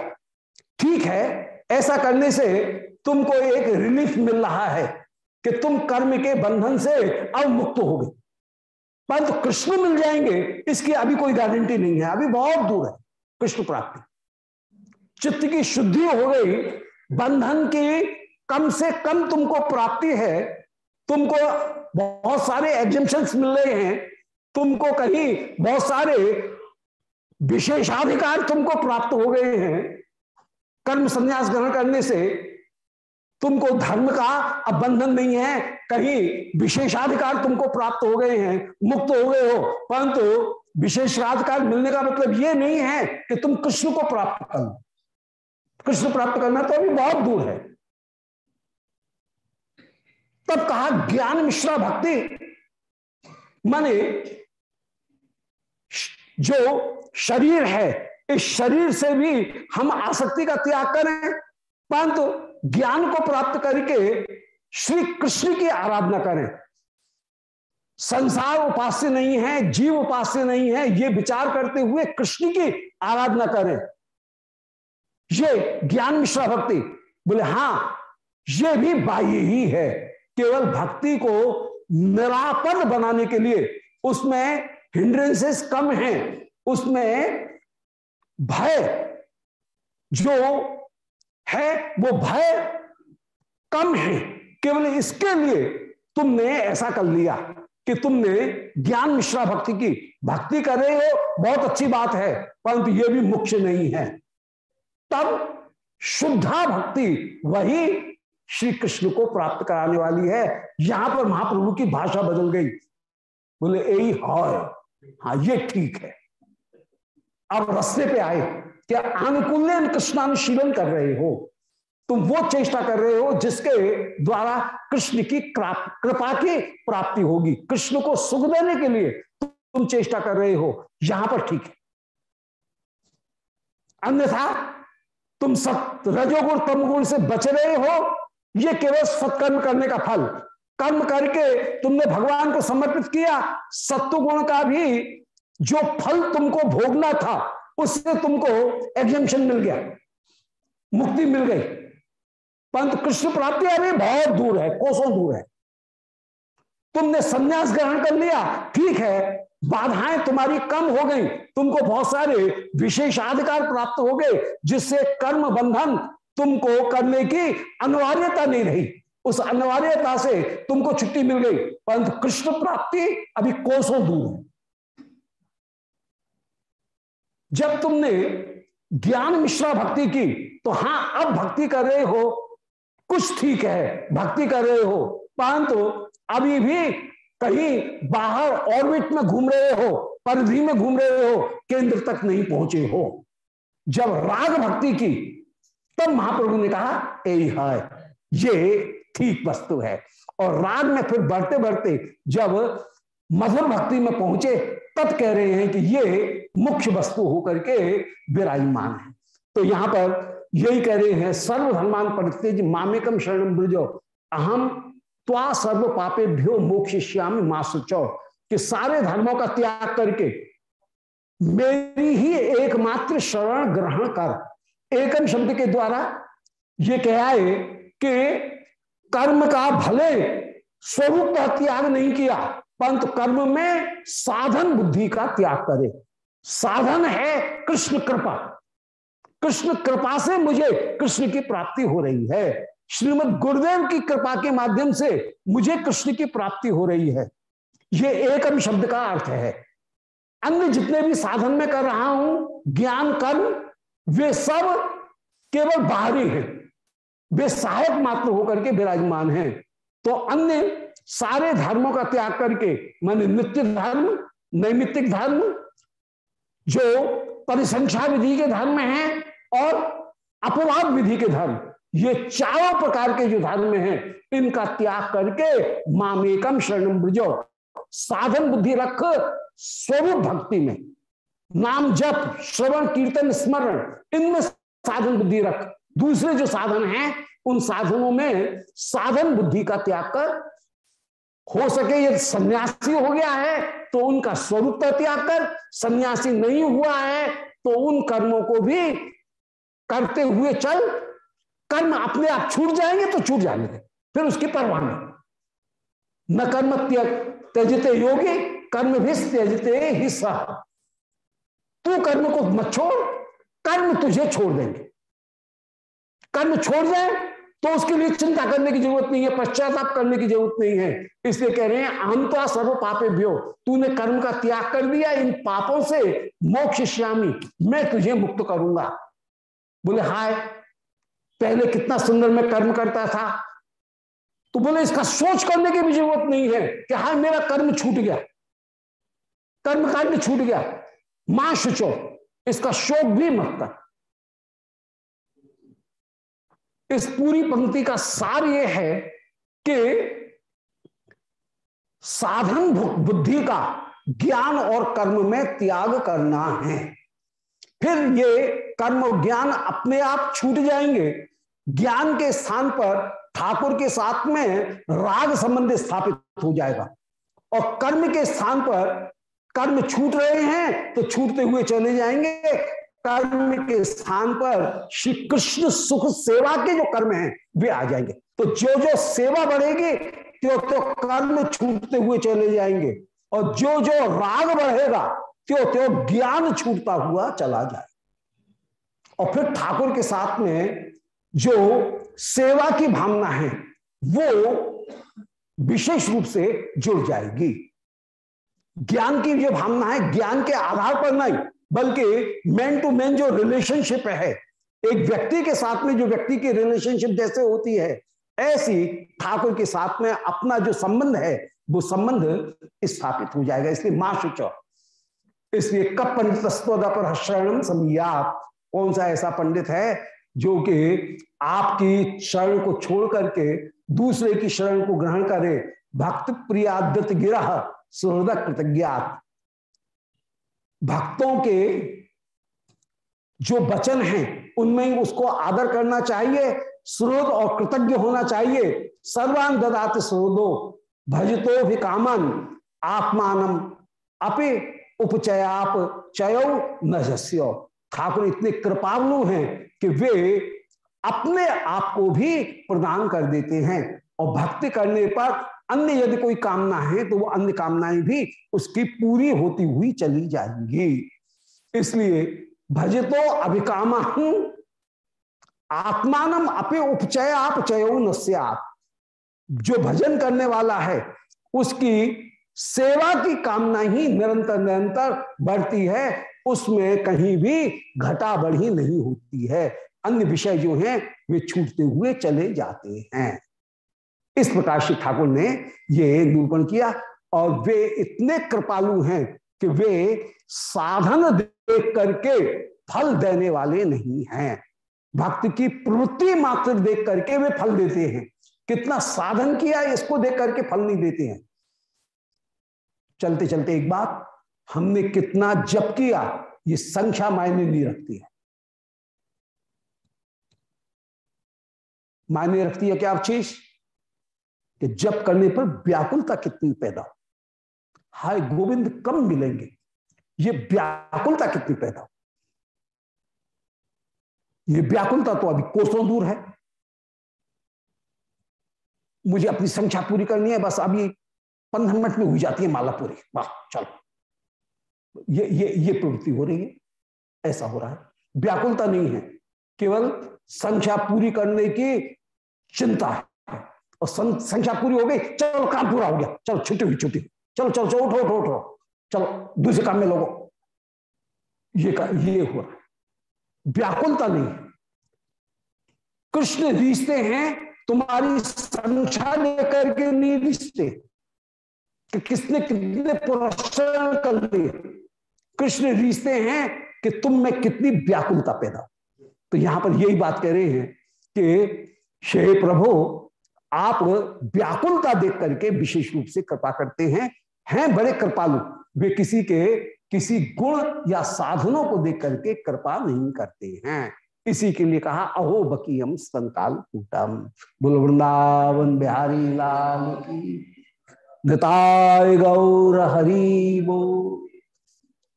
ठीक है, ऐसा करने से तुमको एक रिलीफ मिल रहा है कि तुम कर्म के बंधन से अब मुक्त हो गए। परंतु कृष्ण मिल जाएँगे, इसकी अभी कोई गारंटी नहीं है। अभी बहुत दूर है। कृष्ण प्राप्ति। चित्त की शुद्धि हो गई, बंधन की कम से कम तुमको प्राप्ति है, तुमको बहुत सारे एग्जिबिशन मिल रहे हैं, तुमको कहीं बहुत सारे विशेषाधिकार तुमको प्राप्त हो गए हैं, कर्म संन्यास ग्रहण करने से तुमको धर्म का अब बंधन नहीं है, कहीं विशेषाधिकार तुमको प्राप्त हो गए हैं, मुक्त हो गए हो, परंतु विशेषाधिकार मिलने का मतलब ये नहीं है कि तुम कृष्ण को प्राप्त कर लो। कृष्ण प्राप्त करना तो अभी बहुत दूर है। तब कहा, ज्ञान मिश्रा भक्ति। माने, जो शरीर है, इस शरीर से भी हम आसक्ति का त्याग करें, परंतु ज्ञान को प्राप्त करके श्री कृष्ण की आराधना करें। संसार उपास्य नहीं है, जीव उपास्य नहीं है, ये विचार करते हुए कृष्ण की आराधना करें। ये ज्ञान मिश्रा भक्ति, बोले, हाँ, ये भी बाह्य ही है। केवल भक्ति को निरापद बनाने के लिए उसमें हिंड्रेंसेस कम हैं, उसमें भय जो है, वो भय कम है। केवल इसके लिए तुमने ऐसा कर लिया। कि तुमने ज्ञान मिश्रा भक्ति की भक्ति कर रहे हो, बहुत अच्छी बात है, परंतु यह भी मुख्य नहीं है। तब शुद्धा भक्ति वही श्री कृष्ण को प्राप्त कराने वाली है। यहाँ पर महाप्रभु की भाषा बदल गई। बोले यही है हाँ ये ठीक है। अब रस्ते पे आए, क्या अनुकूल कृष्णानुशीलन कर रहे हो? तुम वो चेष्टा कर रहे हो जिसके द्वारा कृष्ण की कृपा की प्राप्ति होगी। कृष्ण को सुख देने के लिए तुम चेष्टा कर रहे हो। यहाँ पर ठीक है। अन्यथा तुम सत, रजोगुण तमगुण से बच रहे हो। ये केवल सत्कर्म करने का फल। कर्म करके तुमने भगवान को समर्पित किया। सत्व गुण का भी जो फल तुमको भोगना था, उससे तुमको एग्जामेशन मिल गया। मुक्ति मिल गई। परंतु कृष्ण प्राप्ति अभी बहुत दूर है, कोसों दूर है। तुमने संन्यास ग्रहण कर लिया, ठीक है, बाधाएँ तुम्हारी कम हो गई, तुमको बहुत सारे विशेषाधिकार प्राप्त हो गए, जिससे कर्म बंधन तुमको करने की अनिवार्यता नहीं रही। उस अनिवार्यता से तुमको छुट्टी मिल गई परंतु कृष्ण प्राप्ति, अभी कोसों दूर है। जब तुमने ज्ञान मिश्रा भक्ति की तो हाँ, अब भक्ति कर रहे हो कुछ ठीक है, भक्ति कर रहे हो, परंतु अभी भी कहीं बाहर ऑर्बिट में घूम रहे हो, परिधि में घूम रहे हो, केंद्र तक नहीं पहुँचे हो। जब राग भक्ति की, तब महाप्रभु ने कहा यही है ये ठीक वस्तु है। और राग में फिर बढ़ते बढ़ते जब मधुर भक्ति में पहुँचे, तब कह रहे हैं कि ये मुख्य वस्तु होकर के विराजमान है। तो यहाँ पर यही कह रहे हैं, सर्व सर्वधर्मान परित्यज मामेकम शरण ब्रजो। अहम त्वा सर्व पापे भ्यो मोक्षिष्यामी मासुचौ। कि सारे धर्मों का त्याग करके मेरी ही एकमात्र शरण ग्रहण कर। एकम शब्द के द्वारा ये कहा है कि कर्म का भले स्वरूप का त्याग नहीं किया, परंतु कर्म में साधन बुद्धि का त्याग करे। साधन है कृष्ण कृपा। कृष्ण कृपा से मुझे कृष्ण की प्राप्ति हो रही है। श्रीमद गुरुदेव की कृपा के माध्यम से मुझे कृष्ण की प्राप्ति हो रही है। ये एकम शब्द का अर्थ है। अन्य जितने भी साधन में कर रहा हूँ, ज्ञान, कर्म, वे सब केवल बाहरी हैं। वे सहायक मात्र होकर के विराजमान हैं। तो अन्य सारे धर्मों का त्याग करके, मान नित्य धर्म, नैमित्तिक धर्म, जो परिसंख्या विधि के धर्म हैं और अपवाद विधि के धर्म, ये चारों प्रकार के जो धर्म हैं, इनका त्याग करके मामेकम शरण ब्रजो। साधन बुद्धि रख, स्वरूप भक्ति में। नाम जप, श्रवण, कीर्तन, स्मरण, इनमें साधन बुद्धि रख। दूसरे जो साधन हैं, उन साधनों में साधन बुद्धि का त्याग कर, हो सके यदि सन्यासी हो गया है तो उनका स्वरूप का त्याग कर, सन्यासी नहीं हुआ है तो उन कर्मों को भी करते हुए चल, कर्म अपने आप छूट जाएँगे तो छूट जाएँगे। फिर उसकी परवाह नहीं। न कर्म त्यजते योगी, कर्म भी त्यजते ही सह। तू कर्म को मत छोड़, कर्म तुझे छोड़ देंगे। कर्म छोड़ जाए तो उसके लिए चिंता करने की ज़रूरत नहीं है, पश्चाताप करने की ज़रूरत नहीं है। इसलिए कह रहे हैं हम तो सर्व पापे भ्यो तूने कर्म का त्याग कर दिया, इन पापों से मोक्ष श्यामी, मैं तुझे मुक्त करूँगा। बोले हाय पहले कितना सुंदर मैं कर्म करता था। तो बोले इसका सोच करने की भी ज़रूरत नहीं है कि हाँ मेरा कर्म छूट गया। कर्म कांड छूट गया। माँ शुचो इसका शोक भी मत कर। इस पूरी पंक्ति का सार यह है कि साधन बुद्धि का ज्ञान और कर्म में त्याग करना है। फिर ये कर्म ज्ञान अपने आप छूट जाएँगे। ज्ञान के स्थान पर ठाकुर के साथ में राग संबंध स्थापित हो जाएगा। और कर्म के स्थान पर कर्म छूट रहे हैं तो छूटते हुए चले जाएँगे। कर्म के स्थान पर श्री कृष्ण सुख सेवा के जो कर्म हैं, वे आ जाएँगे। तो जो जो सेवा बढ़ेगी, त्यो तो कर्म छूटते हुए चले जाएँगे। और जो जो राग बढ़ेगा त्यो त्यो ज्ञान छूटता हुआ चला जाए। और फिर ठाकुर के साथ में जो सेवा की भावना है, वो विशेष रूप से जुड़ जाएगी। ज्ञान की जो भावना है, ज्ञान के आधार पर नहीं, बल्कि मैन टू मैन जो रिलेशनशिप है, एक व्यक्ति के साथ में जो व्यक्ति की रिलेशनशिप जैसे होती है, ऐसी ठाकुर के साथ में अपना जो संबंध है, वो संबंध स्थापित हो जाएगा। इसलिए माँ शुचो इसलिए कब पंडित पर शरणम समियात कौन सा ऐसा पंडित है जो कि आपकी शरण को छोड़ करके दूसरे की शरण को ग्रहण करे? भक्त प्रियादत गिरा सुहृद कृतज्ञात। भक्तों के जो वचन हैं, उनमें उसको आदर करना चाहिए, सुहृद और कृतज्ञ होना चाहिए। सर्वान ददात सुहृदो, भजतो भी कामन आत्मान अपे उपचयाप चयो नजस्यो ठाकुर इतने कृपालु हैं कि वे अपने आप को भी प्रदान कर देते हैं और भक्ति करने पर अन्य यदि कोई कामना है तो वो अन्य कामनाएँ भी उसकी पूरी होती हुई चली जाएँगी। इसलिए भजतो अभिकामा आत्मान अपे उपचय आप चयो न जो भजन करने वाला है, उसकी सेवा की कामना ही निरंतर निरंतर बढ़ती है, उसमें कहीं भी घटा बढ़ी नहीं होती है। अन्य विषय जो हैं, वे छूटते हुए चले जाते हैं। इस प्रकार श्री ठाकुर ने ये निरूपण किया और वे इतने कृपालु हैं कि वे साधन देख करके फल देने वाले नहीं हैं। भक्त की प्रवृत्ति मात्र देख करके वे फल देते हैं। कितना साधन किया इसको देख करके फल नहीं देते हैं। चलते चलते एक बात, हमने कितना जप किया, ये संख्या मायने नहीं रखती है। मायने रखती है क्या चीज़? कि जब करने पर व्याकुलता कितनी पैदा हो। हाय गोविंद कम मिलेंगे? ये व्याकुलता कितनी पैदा हो। ये व्याकुलता तो अभी कोसों दूर है। मुझे अपनी संख्या पूरी करनी है, बस अभी पंद्रह मिनट में हुई जाती है माला पूरी। वाह, चलो। ये ये ये प्रवृत्ति हो रही है। ऐसा हो रहा है। व्याकुलता नहीं है। केवल संख्या पूरी करने की चिंता है। और संख्या पूरी हो गई, चलो, काम पूरा हो गया। चलो, छुट्टी हुई, छुट्टी चलो चलो चलो, उठो उठो उठो। चलो, दूसरे काम में लोगो। ये का, ये हो रहा है। व्याकुलता नहीं है। कृष्ण रिश्ते हैं, तुम्हारी संख्या लेकर के नहीं रिश्ते। कि किसने कितने पुरस्कार कर लिए? कृष्ण रिश्ते हैं कि तुम में कितनी व्याकुलता पैदा तो यहाँ पर यही बात कह रहे हैं कि शे प्रभु, आप व्याकुलता देख करके विशेष रूप से कृपा करते हैं। हैं बड़े कृपालु। वे किसी के, किसी गुण या साधनों को देख करके कृपा नहीं करते हैं। इसी के लिए कहा, अहो, बकीयम संताल कूटम। बुल, वृंदावन बिहारी लाल की नताय गौर हरि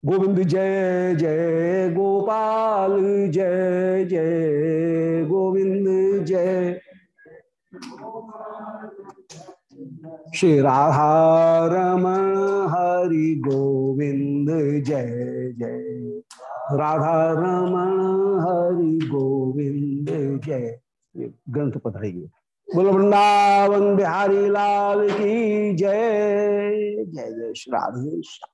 गोविंद जय जय गोपाल, जय जय गोविंद, जय। श्री राधा रमण हरि गोविंद, जय जय। राधा रमण हरि गोविंद, जय। ग्रंथ पढ़ाइए बोल वृंदावन बिहारी लाल की जय जय जय श्री राधेश्याम